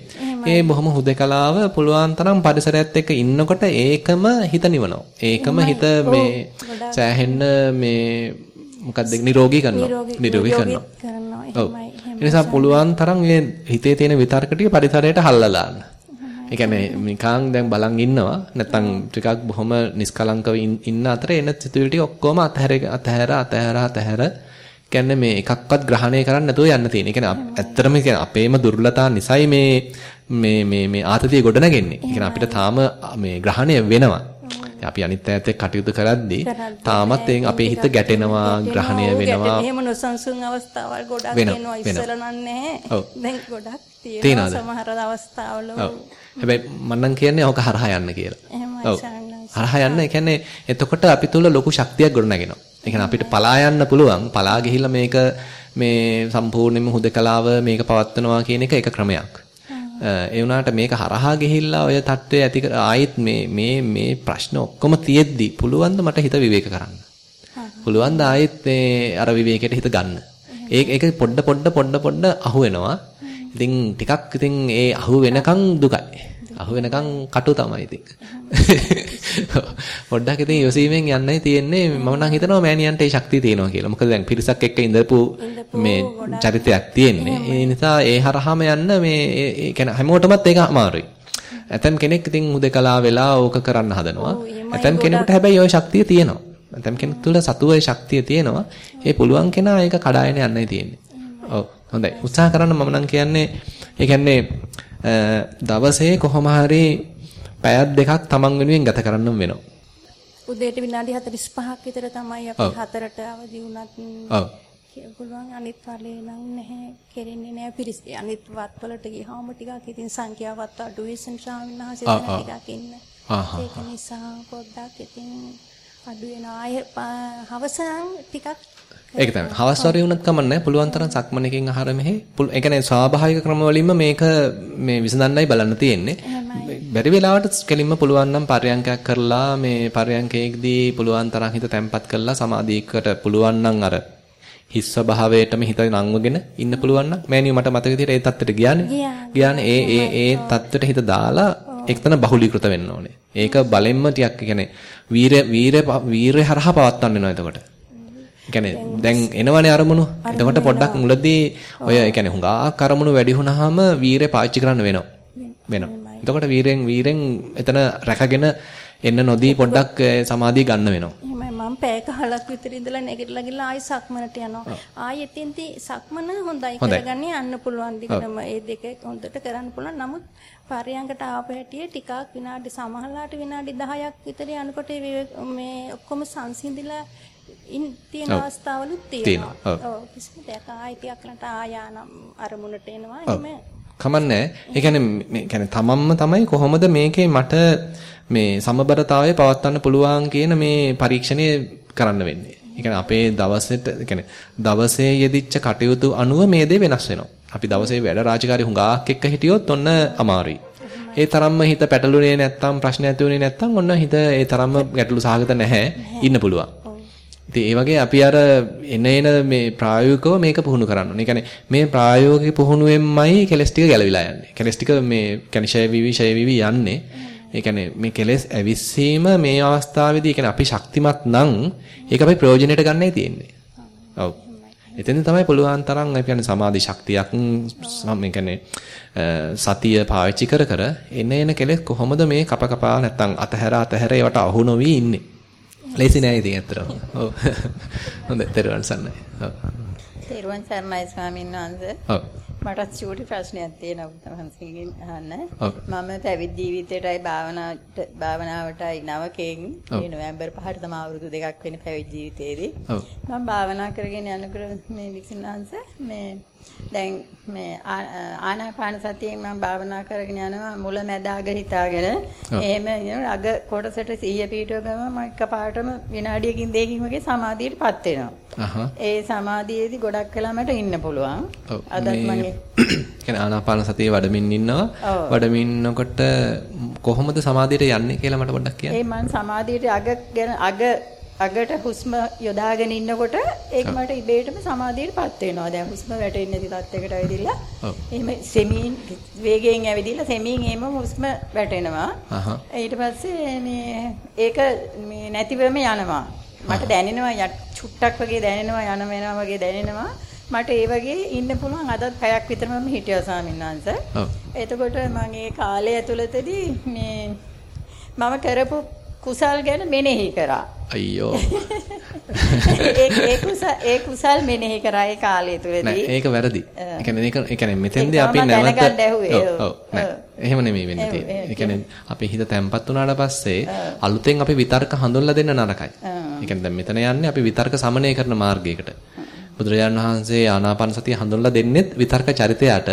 ඒ බොහොම හුදකලාව පුළුවන් තරම් පරිසරයත් එක්ක ඉන්නකොට ඒකම හිත නිවනවා. ඒකම හිත මේ සෑහෙන්න මේ මොකක්ද නිරෝගී කරනවා. නිරෝගී කරනවා. ඔව්. ඒ නිසා පුළුවන් තරම් මේ හිතේ තියෙන විතර්ක ටික පරිසරයට හල්ලලා දාන්න. ඒ කියන්නේ නිකන් දැන් බලන් ඉන්නවා නැත්තම් ටිකක් බොහොම නිස්කලංකව ඉන්න අතරේ එන සිතුවිලි ටික ඔක්කොම අතහැර අතහැර අතහැර අතහැර කියන්නේ මේ එකක්වත් ග්‍රහණය කරන්න නැතුව යන්න තියෙන. ඒ කියන්නේ ඇත්තටම කියන්නේ අපේම දුර්වලතා නිසායි මේ මේ මේ මේ ආතතිය ගොඩනගන්නේ. ඒ කියන්නේ අපිට තාම මේ ග්‍රහණය වෙනවා. අපි අනිත් අයත් එක්ක කටයුතු කරද්දී තාමත් අපේ හිත ගැටෙනවා ග්‍රහණය වෙනවා. එහෙම නොසන්සුන් අවස්ථාවල් ගොඩක් වෙනවා ඉස්සෙල්ලා නැහැ. දැන් ගොඩක් තියෙනවා සමහර අවස්ථාවල. හැබැයි මම නම් කියන්නේ ඕක හරහා යන්න කියලා. ඔව්. හරහා යන්න ඒ කියන්නේ එතකොට අපි තුල ලොකු ශක්තියක් ගොඩනගෙනවා. ඒ කියන්නේ අපිට පලා යන්න පුළුවන්. පලා ගිහිල්ලා මේක මේ සම්පූර්ණයෙන්ම හුදකලාව මේක පවත්වනවා කියන එක එක ක්‍රමයක්. ඒ වුණාට මේක හරහා ගිහිල්ලා ඔය தત્ත්වය ඇති ආයෙත් මේ මේ මේ ප්‍රශ්න ඔක්කොම තියෙද්දි පුළුවන් ද මට හිත විවේක කරන්න. පුළුවන් ද ආයෙත් මේ අර විවේකයට හිත ගන්න. ඒක ඒක පොඩ පොඩ පොඩ පොඩ අහු වෙනවා. ඉතින් ටිකක් ඉතින් ඒ අහු වෙනකන් දුකයි. අහු වෙනකන් කටු තමයි ඉතින්. [LAUGHS] පොඩ්ඩක් ඉතින් යොසීමෙන් යන්නයි තියෙන්නේ මම නම් හිතනවා මෑනියන්ට ඒ ශක්තිය තියෙනවා කියලා. මොකද දැන් පිරිසක් එක්ක ඉඳපු මේ චරිතයක් තියෙන්නේ. ඒ නිසා ඒ හරහාම යන්න මේ ඒ කියන්නේ හැමෝටමත් ඒක අමාරුයි. ඇතම් කෙනෙක් ඉතින් හුදකලා වෙලා ඕක කරන්න හදනවා. ඇතම් කෙනෙකුට හැබැයි ওই ශක්තිය තියෙනවා. ඇතම් කෙනෙක් තුළ සතුවේ ශක්තිය තියෙනවා. ඒ පුළුවන් කෙනා ඒක කඩාගෙන යන්නයි තියෙන්නේ. ඔව් හොඳයි. උත්සාහ කරන්න මම නම් කියන්නේ ඒ කියන්නේ දවසේ කොහොම හරි පැයක් දෙකක් Taman වෙනුවෙන් ගත කරන්න වෙනවා. උදේට විනාඩි 45ක් විතර තමයි අපි හතරට අවදි වුණත් ඔව්. පුළුවන්. අනිත් වලේ නම් නැහැ. කෙරෙන්නේ නැහැ. පිරිස් අනිත් වත්වලට ගියාම ටිකක් ඉතින් සංඛ්‍යාවත් අඩුයි ස්වාමීන් වහන්සේ ටිකක් ඉන්න. ඒක නිසා පොඩ්ඩක් ඉතින් අඩු වෙන ආය හවසන් ටිකක් ඒක තමයි. හවස් වරේ වුණත් කමන්නේ පුළුවන් තරම් සක්මන එකෙන් ආහාර මෙහි ඒ කියන්නේ ස්වාභාවික ක්‍රම වලින්ම මේක මේ විසඳන්නයි බලන්න තියෙන්නේ. බැරි වෙලාවට කෙලින්ම පුළුවන් නම් පර්යංකයක් කරලා මේ පර්යංකයේදී පුළුවන් තරම් හිත තැම්පත් කරලා සමාධියකට පුළුවන් නම් අර හිස් ස්වභාවයටම හිත නංවගෙන ඉන්න පුළුවන් නම් මෑණියෝ මට මතක විදිහට ඒ தත්තට ගියානේ. ගියානේ ඒ ඒ ඒ தත්තට හිත දාලා එක්තන බහුලීකృత වෙන්න ඕනේ. ඒක බලෙන්ම ටිකක් කියන්නේ වීරය වීරය වීරය හරහා පවත්වන්න වෙනවා එතකොට. කියන්නේ දැන් එනවනේ අරමුණු. එතකොට පොඩ්ඩක් මුලදී ඔය කියන්නේ හුඟක් අරමුණු වැඩි වුණාම වීරය පාවිච්චි කරන්න වෙනවා. වෙනවා. එතකොට වීරෙන් වීරෙන් එතන රැකගෙන එන්න නොදී පොඩ්ඩක් සමාධිය ගන්න වෙනවා. එහෙමයි මම පැය කහලක් විතර ඉඳලා නැගිටලා ගිහලා ආයි සක්මනට යනවා. ආයි එතෙන්දී සක්මන හොඳයි කරගන්නේ යන්න පුළුවන් දිගටම ඒ දෙක හොඳට කරන්න පුළුවන්. නමුත් පරයන්කට ආපු හැටියේ ටිකක් විනාඩි සමහරලාට විනාඩි 10ක් විතර යනකොට මේ ඔක්කොම සංසිඳිලා තියෙන අවස්ථාවලුත් තියෙනවා. ඔව් කිසිම දෙයක් ආයි ටිකක් කරලා ආයානම් අරමුණට එනවා. එහෙම කමන්නේ. ඒ කියන්නේ මේ කියන්නේ තමන්ම තමයි කොහොමද මේකේ මට මේ සමබරතාවය පවත්වන්න පුළුවන් කියන මේ පරීක්ෂණය කරන්න වෙන්නේ. ඒ කියන්නේ අපේ දවසේට ඒ කියන්නේ දවසේ යෙදිච්ච කටයුතු අනුව මේ දේ වෙනස් වෙනවා. අපි දවසේ වැඩ රාජකාරී හුඟක් එක්ක හිටියොත් ඔන්න අමාරුයි. ඒ තරම්ම හිත පැටළුනේ නැත්තම් ප්‍රශ්න ඇති වුනේ නැත්තම් ඔන්න හිත ඒ තරම්ම ගැටලු සහගත නැහැ ඉන්න පුළුවන්. ඉතින් ඒ වගේ අපි අර එන එන මේ ප්‍රායෝගිකව මේක පුහුණු කරන්න ඕනේ. ඒ කියන්නේ මේ ප්‍රායෝගික පුහුණුවෙන්මයි කෙලස් ටික ගැලවිලා යන්නේ. කෙලස් ටික මේ කියන්නේ ෂය විවි ෂය විවි යන්නේ. ඒ කියන්නේ මේ කෙලස් ඇවිස්සීම මේ අවස්ථාවේදී කියන්නේ අපි ශක්තිමත් නම් ඒක අපි ප්‍රයෝජනෙට ගන්නයි තියෙන්නේ. ඔව්. එතෙන් තමයි පුළුවන් තරම් අපි කියන්නේ සමාධි ශක්තියක් මේ කියන්නේ සතිය පාවිච්චි කර කර එන එන කෙලෙස් කොහොමද මේ කප කපා නැත්තම් අතහැර අතහැර ඒවට අහු නොවි ඉන්නේ. ලේසි නෑ ඉතින් ඇත්තටම. ඔව්. හොඳයි, තෙරුවන් සරණයි. ඔව්. තෙරුවන් සරණයි ස්වාමීන් වහන්සේ. ඔව්. මට චූටි ප්‍රශ්නයක් තියෙනවා වහන්සේගෙන් අහන්න. මම පැවිදි ජීවිතයටයි භාවනාවට භාවනාවටයි නවකෙන්. මේ නොවැම්බර් 5ට තමයි අවුරුදු දෙකක් වෙන පැවිදි ජීවිතේදී. ඔව්. මම භාවනා කරගෙන යනකොට මේ වහන්සේ මේ දැන් මේ ආනාපාන සතියෙන් මම භාවනා කරගෙන යනවා මුල මැද අග හිතාගෙන එහෙම අග කොටසට සිහිය පිටව ගම මම එකපාරටම විනාඩියකින් දෙකකින් වගේ සමාධියටපත් වෙනවා. ඒ සමාධියේදී ගොඩක් වෙලාවට ඉන්න පුළුවන්. අදත් මේ- මගේ [CLEARS THROAT] කියන්නේ ආනාපාන සතිය වඩමින් ඉන්නවා. ඔව්. වඩමින් ඉන්නකොට කොහොමද සමාධියට යන්නේ කියලා මට පොඩ්ඩක් කියන්න. ඒ මං සමාධියට අග ගැන අග අගට හුස්ම යොදාගෙන ඉන්නකොට ඒක මට ඉබේටම සමාධියටපත් වෙනවා. දැන් හුස්ම වැටෙන්නේ නැති තත්යකට ඇවිදිලා ඔව්. එහෙම සෙමීන් වේගයෙන් ඇවිදිලා සෙමීන් එහෙම හුස්ම වැටෙනවා. ඊට පස්සේ මේ ඒක මේ නැතිවම යනවා. මට දැනෙනවා චුට්ටක් වගේ දැනෙනවා යන වෙනවා වගේ දැනෙනවා. මට ඒ වගේ ඉන්න පුළුවන් අදත් පැයක් විතර මම හිටියා ස්වාමීන් වහන්සේ. ඔව්. එතකොට මම ඒ කාලය ඇතුළතදී මේ මම කරපු කුසල් ගැන මෙනෙහි කරා. අයියෝ. ඒ ඒ කුසල් ඒ කුසල් මෙනෙහි කරා ඒ කාලය නෑ තුළදී. ඒක වැරදි. ඒ කියන්නේ ඒක ඒ කියන්නේ මෙතෙන්දී අපි නැවත. ඔව් නෑ. එහෙම නෙමෙයි වෙන්නේ තියෙන්නේ. ඒ කියන්නේ අපි හිත තැම්පත් වුණාට පස්සේ අලුතෙන් අපි විතර්ක හඳුන්ලා දෙන්න නරකයි. ඒ කියන්නේ දැන් මෙතන යන්නේ අපි විතර්ක සමනය කරන මාර්ගයකට. බුදුරජාණන් වහන්සේ ආනාපාන සතිය හඳුන්ලා දෙන්නෙත් විතර්ක චරිතයට.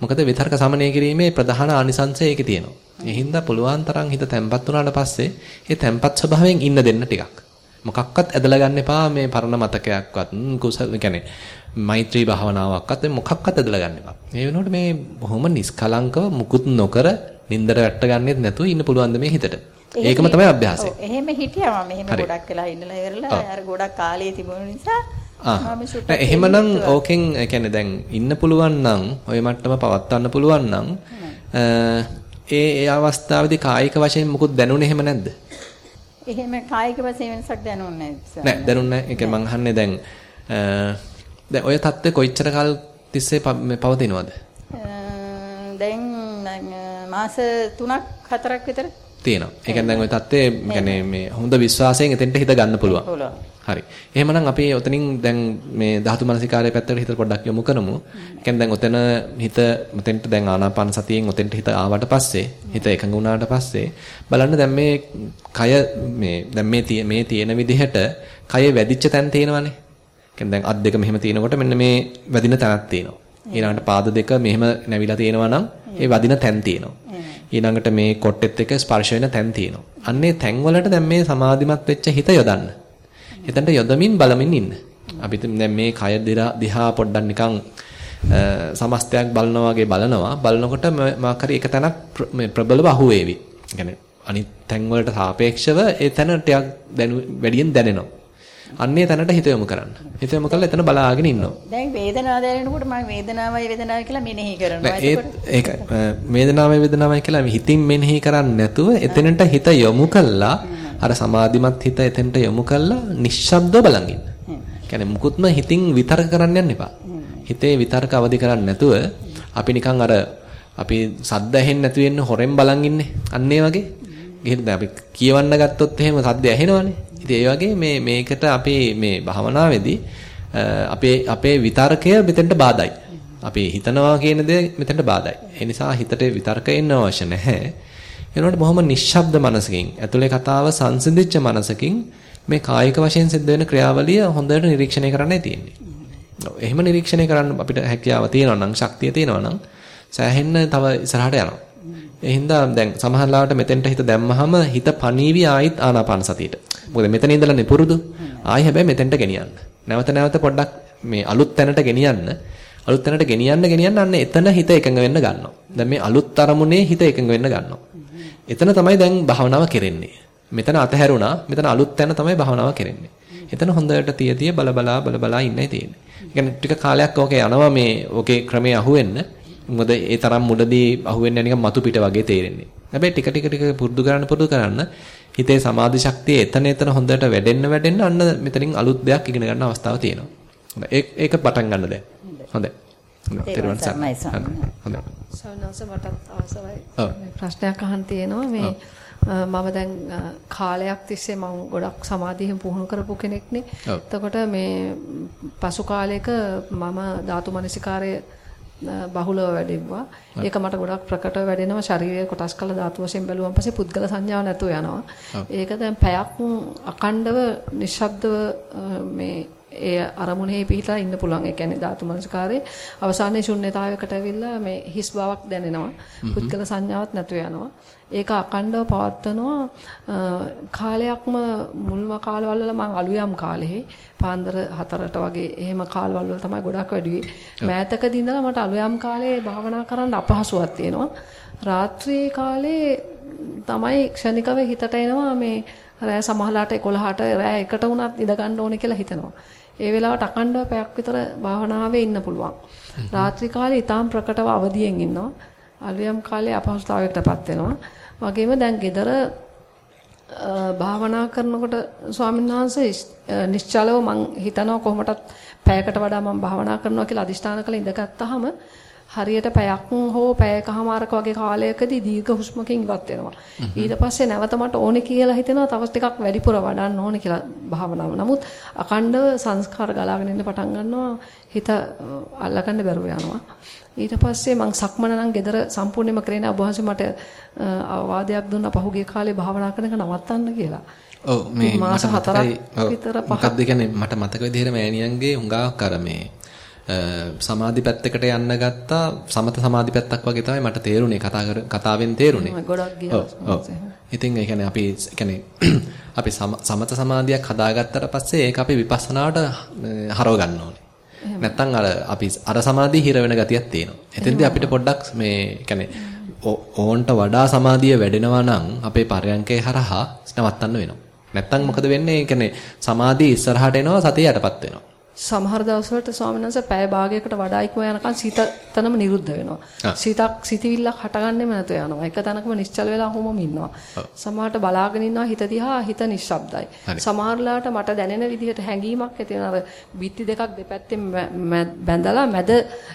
මොකද විතර්ක සමනය කිරීමේ ප්‍රධාන ආනිසංසය ඒකේ තියෙනවා. ඒ හින්දා පුළුවන් තරම් හිත තැම්පත් වුණාට පස්සේ ඒ තැම්පත් ස්වභාවයෙන් ඉන්න දෙන්න ටිකක්. මොකක්වත් ඇදලා ගන්න එපා මේ පරණ මතකයක්වත් කුසල කියන්නේ මෛත්‍රී භාවනාවක්වත් මොකක්වත් ඇදලා ගන්න එපා. මේ වෙනකොට මේ බොහොම නිස්කලංකව මුකුත් නොකර නින්දර වැට්ට ගන්නෙත් නැතුව ඉන්න පුළුවන් මේ හිතට. ඒකම තමයි අභ්‍යාසය. එහෙම හිටියා මම. එහෙම හරි. ගොඩක් වෙලා ඉඳලා ඉවරලා අර ගොඩක් කාලේ තිබුණ නිසා එහෙමනම් ඕකෙන් කියන්නේ දැන් ඉන්න පුළුවන් නම් ඔය මට්ටම පවත්වන්න පුළුවන් නම් ඒ ඒ අවස්ථාවේදී කායික වශයෙන් මුකුත් දැනුනේ එහෙම නැද්ද? එහෙම කායික වශයෙන් වෙනසක් දැනුන්නේ නැහැ. නෑ දැනුන්නේ නැහැ. ඒ කියන්නේ මං අහන්නේ දැන් අ, දැන් ඔය தත්ත්වය කොච්චර කාල තිස්සේ පවතිනවද? දැන් මාස 3ක් 4ක් විතර තියෙනවා. ඒ කියන්නේ දැන් ওই தත්ත්වය කියන්නේ මේ හොඳ විශ්වාසයෙන් එතෙන්ට හිත ගන්න පුළුවන්. පුළුවන්. හරි. එහෙමනම් අපි ඔතනින් දැන් මේ ධාතු මනසිකාරය පැත්තට හිත පොඩ්ඩක් යොමු කරමු. ඒ කියන්නේ දැන් ඔතන හිත ඔතෙන්ට දැන් ආනාපාන සතියෙන් ඔතෙන්ට හිත ආවට පස්සේ හිත එකඟ වුණාට පස්සේ බලන්න දැන් මේ කය මේ දැන් මේ මේ තියෙන විදිහට කය වැඩිච්ච තැන් තියෙනවනේ. කියන්නේ දැන් අත් දෙක මෙහෙම තියෙනකොට මෙන්න මේ වැඩින තැනක් තියෙනවා. ඊළඟට පාද දෙක මෙහෙම නැවිලා තියෙනවා නම් ඒ වදින තැන් තියෙනවා. ඊළඟට මේ කොට්ටෙත් එක්ක ස්පර්ශ වෙන තැන් තියෙනවා. අන්නේ තැන් වලට දැන් මේ සමාධිමත් වෙච්ච හිත යොදන්න. එතනට යොදමින් බලමින් ඉන්න. අපි දැන් මේ කය දිහා- දිහා පොඩ්ඩක් නිකන් අ, සමස්තයක් බලනවා වගේ බලනවා. බලනකොට මාක් හරි එක තැනක් ප්‍ර- මේ ප්‍රබලව අහුවේවි. ඒ කියන්නේ අනිත් තැන් වලට සාපේක්ෂව ඒ තැන ටිකක් දැනු වැඩියෙන් දැනෙනවා. අන්නේ තැනට හිත යොමු කරන්න. හිත යොමු කරලා එතන බලාගෙන ඉන්නවා. දැන් වේදනාව දැනෙනකොට මම වේදනාවයි වේදනාවයි කියලා මෙනෙහි කරනවා. ඒක වේදනාවයි වේදනාවයි කියලා හිතින් මෙනෙහි කරන්නේ නැතුව එතනට හිත යොමු කළා අර සමාධිමත් හිත එතනට යොමු කළා නිශ්ශබ්දව බලන් ඉන්න. කියන්නේ මුකුත්ම හිතින් විතර්ක කරන්න යන්න එපා. හිතේ විතර්ක අවදි කරන්නේ නැතුව අපි නිකන් අර අපි සද්ද ඇහෙන්නේ නැති වෙන්න හොරෙන් බලන් ඉන්නේ. අන්න ඒ වගේ. ගිහින් දැන් අපි කියවන්න ගත්තොත් එහෙම සද්ද ඇහෙනවනේ. ඉතින් ඒ වගේ මේ මේකට අපි මේ භාවනාවේදී අ, අපේ අපේ විතර්කය මෙතෙන්ට බාධායි. අපි හිතනවා කියන දේ මෙතෙන්ට බාධායි. ඒ නිසා හිතට විතර්ක එන්න අවශ්‍ය නැහැ. එනකොට බොහොම නිශ්ශබ්ද මනසකින් ඇතුලේ කතාව සංසිඳිච්ච මනසකින් මේ කායික වශයෙන් සිද්ධ වෙන ක්‍රියාවලිය හොඳට නිරීක්ෂණය කරන්නයි තියෙන්නේ. ඔව් එහෙම නිරීක්ෂණය කරන්න අපිට හැකියාව තියෙනවා නම් ශක්තිය තියෙනවා නම් සෑහෙන්න තව ඉස්සරහට යනවා. ඒ හින්දා දැන් සමහරලාවට මෙතෙන්ට හිත දැම්මහම හිත පණීවි ආයිත් ආනාපාන සතියට. මොකද මෙතන ඉඳලානේ පුරුදු. ආයි හැබැයි මෙතෙන්ට ගෙනියන්න. නැවත නැවත පොඩ්ඩක් මේ අලුත් තැනට ගෙනියන්න. අලුත් තැනට ගෙනියන්න ගෙනියන්න අන්න එතන හිත එකඟ වෙන්න ගන්නවා. දැන් මේ අලුත් අරමුණේ හිත එකඟ වෙන්න ගන්නවා. එතන තමයි දැන් භාවනාව කෙරෙන්නේ. මෙතන අතහැරුණා. මෙතන අලුත් තැන තමයි භාවනාව කෙරෙන්නේ. එතන හොඳට තිය තිය බල බලා බල බලා ඉන්නයි තියෙන්නේ. ඒ කියන්නේ ටික කාලයක් ඕකේ යනවා මේ ඕකේ ක්‍රමයේ අහුවෙන්න. මොකද ඒ තරම් මුලදී අහුවෙන්නේ නිකන් මතු පිට වගේ තේරෙන්නේ. හැබැයි ටික ටික ටික පුරුදු කරන්න පුරුදු කරන්න හිතේ සමාධි ශක්තිය එතන එතන හොඳට වැඩෙන්න වැඩෙන්න අන්න මෙතනින් අලුත් දෙයක් ඉගෙන ගන්න අවස්ථාව තියෙනවා. හොඳයි. ඒක ඒක පටන් ගන්න දැන්. හොඳයි. හොඳයි. තෙරුවන් සරණයි. හොඳයි. සවනස මටත් අවසරයි. ප්‍රශ්නයක් අහන්න තියෙනවා මේ මම දැන් කාලයක් තිස්සේ මම ගොඩක් සමාධියෙන් පුහුණු කරපු කෙනෙක්නේ. එතකොට මේ පසු කාලයක මම ධාතු මනසිකාරය බහුලව වැඩෙව්වා. ඒක මට ගොඩක් ප්‍රකටව වැඩෙනවා ශරීරයේ කොටස් කළ ධාතු වශයෙන් බැලුවම පස්සේ පුද්ගල සංඥාව නැතුව යනවා. ඒක දැන් පැයක් අකණ්ඩව නිශ්ශබ්දව මේ ඒ අරමුණේ පිහිටලා ඉන්න පුළුවන්. ඒ කියන්නේ ධාතු මනසකාරේ අවසානයේ ශුන්්‍යතාවයකට ඇවිල්ලා මේ හිස් බවක් දැනෙනවා. පුද්ගල සංඥාවක් නැතුව යනවා. ඒක අකණ්ඩව පවත්වනවා කාලයක්ම මුල්ම කාලවල වල මම අලුයම් කාලේ පාන්දර 4ට වගේ එහෙම කාලවල වල තමයි ගොඩක් වැඩි. මෑතකදී ඉඳලා මට අලුයම් කාලේ භාවනා කරන්න අපහසුවක් තියෙනවා. රාත්‍රියේ කාලේ තමයි ක්ෂණිකව හිතට එනවා මේ රෑ සමහරලාට 11ට රෑ එකට වුණත් ඉඳ ගන්න ඕනේ කියලා හිතනවා. ඒ වෙලාවට අකණ්ඩව පැයක් විතර භාවනාවේ ඉන්න පුළුවන්. රාත්‍රී කාලේ ඊටාම් ප්‍රකටව අවදියෙන් ඉන්නවා. අලුයම් කාලේ අපහසුතාවයකටපත් වෙනවා. වගේම දැන් gedara භාවනා කරනකොට ස්වාමීන් වහන්සේ නිශ්චලව මං හිතනවා කොහොමටත් පැයකට වඩා මම භාවනා කරනවා කියලා අදිෂ්ඨාන කළ ඉඳගත්තාම හරියට පැයක් හෝ පැයකමාරක වගේ කාලයකදී දීර්ඝ හුස්මකින් ඉවත් වෙනවා. ඊට පස්සේ නැවත මට ඕනේ කියලා හිතෙනවා තව ටිකක් වැඩිපුර වඩන්න ඕනේ කියලා භාවනාව. නමුත් අකණ්ඩව සංස්කාර ගලාගෙන එන්න පටන් ගන්නවා. හිත අල්ලගන්න බැරුව යනවා. ඊට පස්සේ මං සක්මන නම් gedara සම්පූර්ණයෙන්ම කරේ නැහැ. ඔබ වහන්සේ මට වාදයක් දුන්නා පහුගිය කාලේ භාවනා කරන එක නවත්තන්න කියලා. ඔව් මේ මාස මට හතරක් මතකයි ඔව්, විතර පහක්. මොකක්ද කියන්නේ මට මතක විදිහට මෑණියන්ගේ හුඟක් අර මේ සමාධි පැත්තකට යන්න ගත්තා සමත සමාධි පැත්තක් වගේ තමයි මට තේරුනේ කතා කතාවෙන් තේරුනේ. ඉතින් ඒ කියන්නේ අපි කියන්නේ [CLEARS THROAT] අපි සම- සමත සමාධියක් හදාගත්තට පස්සේ ඒක අපි විපස්සනාවට හරව ගන්න ඕනේ. නැත්තම් අර අපි අර සමාධිය හිර වෙන ගතියක් තියෙනවා. එතෙන්දී අපිට පොඩ්ඩක් මේ කියන්නේ ඕන්ට වඩා සමාධිය වැඩෙනවා නම් අපේ පරයන්කේ හරහා නවත්තන්න වෙනවා. නැත්තම් මොකද වෙන්නේ? කියන්නේ සමාධිය ඉස්සරහට එනවා සතිය යටපත් වෙනවා. සමහර දවස්වලට ස්වාමීන් වහන්සේ පැය භාගයකට වඩා ඉක්ම යනකම් සිත තනම නිරුද්ධ වෙනවා. සිතක් සිතවිල්ලක් හටගන්නෙම නැතුව යනවා. එක තැනකම නිශ්චල වෙලා හොමම ඉන්නවා. සමහරට බලාගෙන ඉන්නවා හිත දිහා හිත නිශ්ශබ්දයි. හරි. සමහරලාට මට දැනෙන විදිහට හැඟීමක් ඇති වෙනවා. අර බිත්ති දෙකක් දෙපැත්තෙන් බැඳලා මැද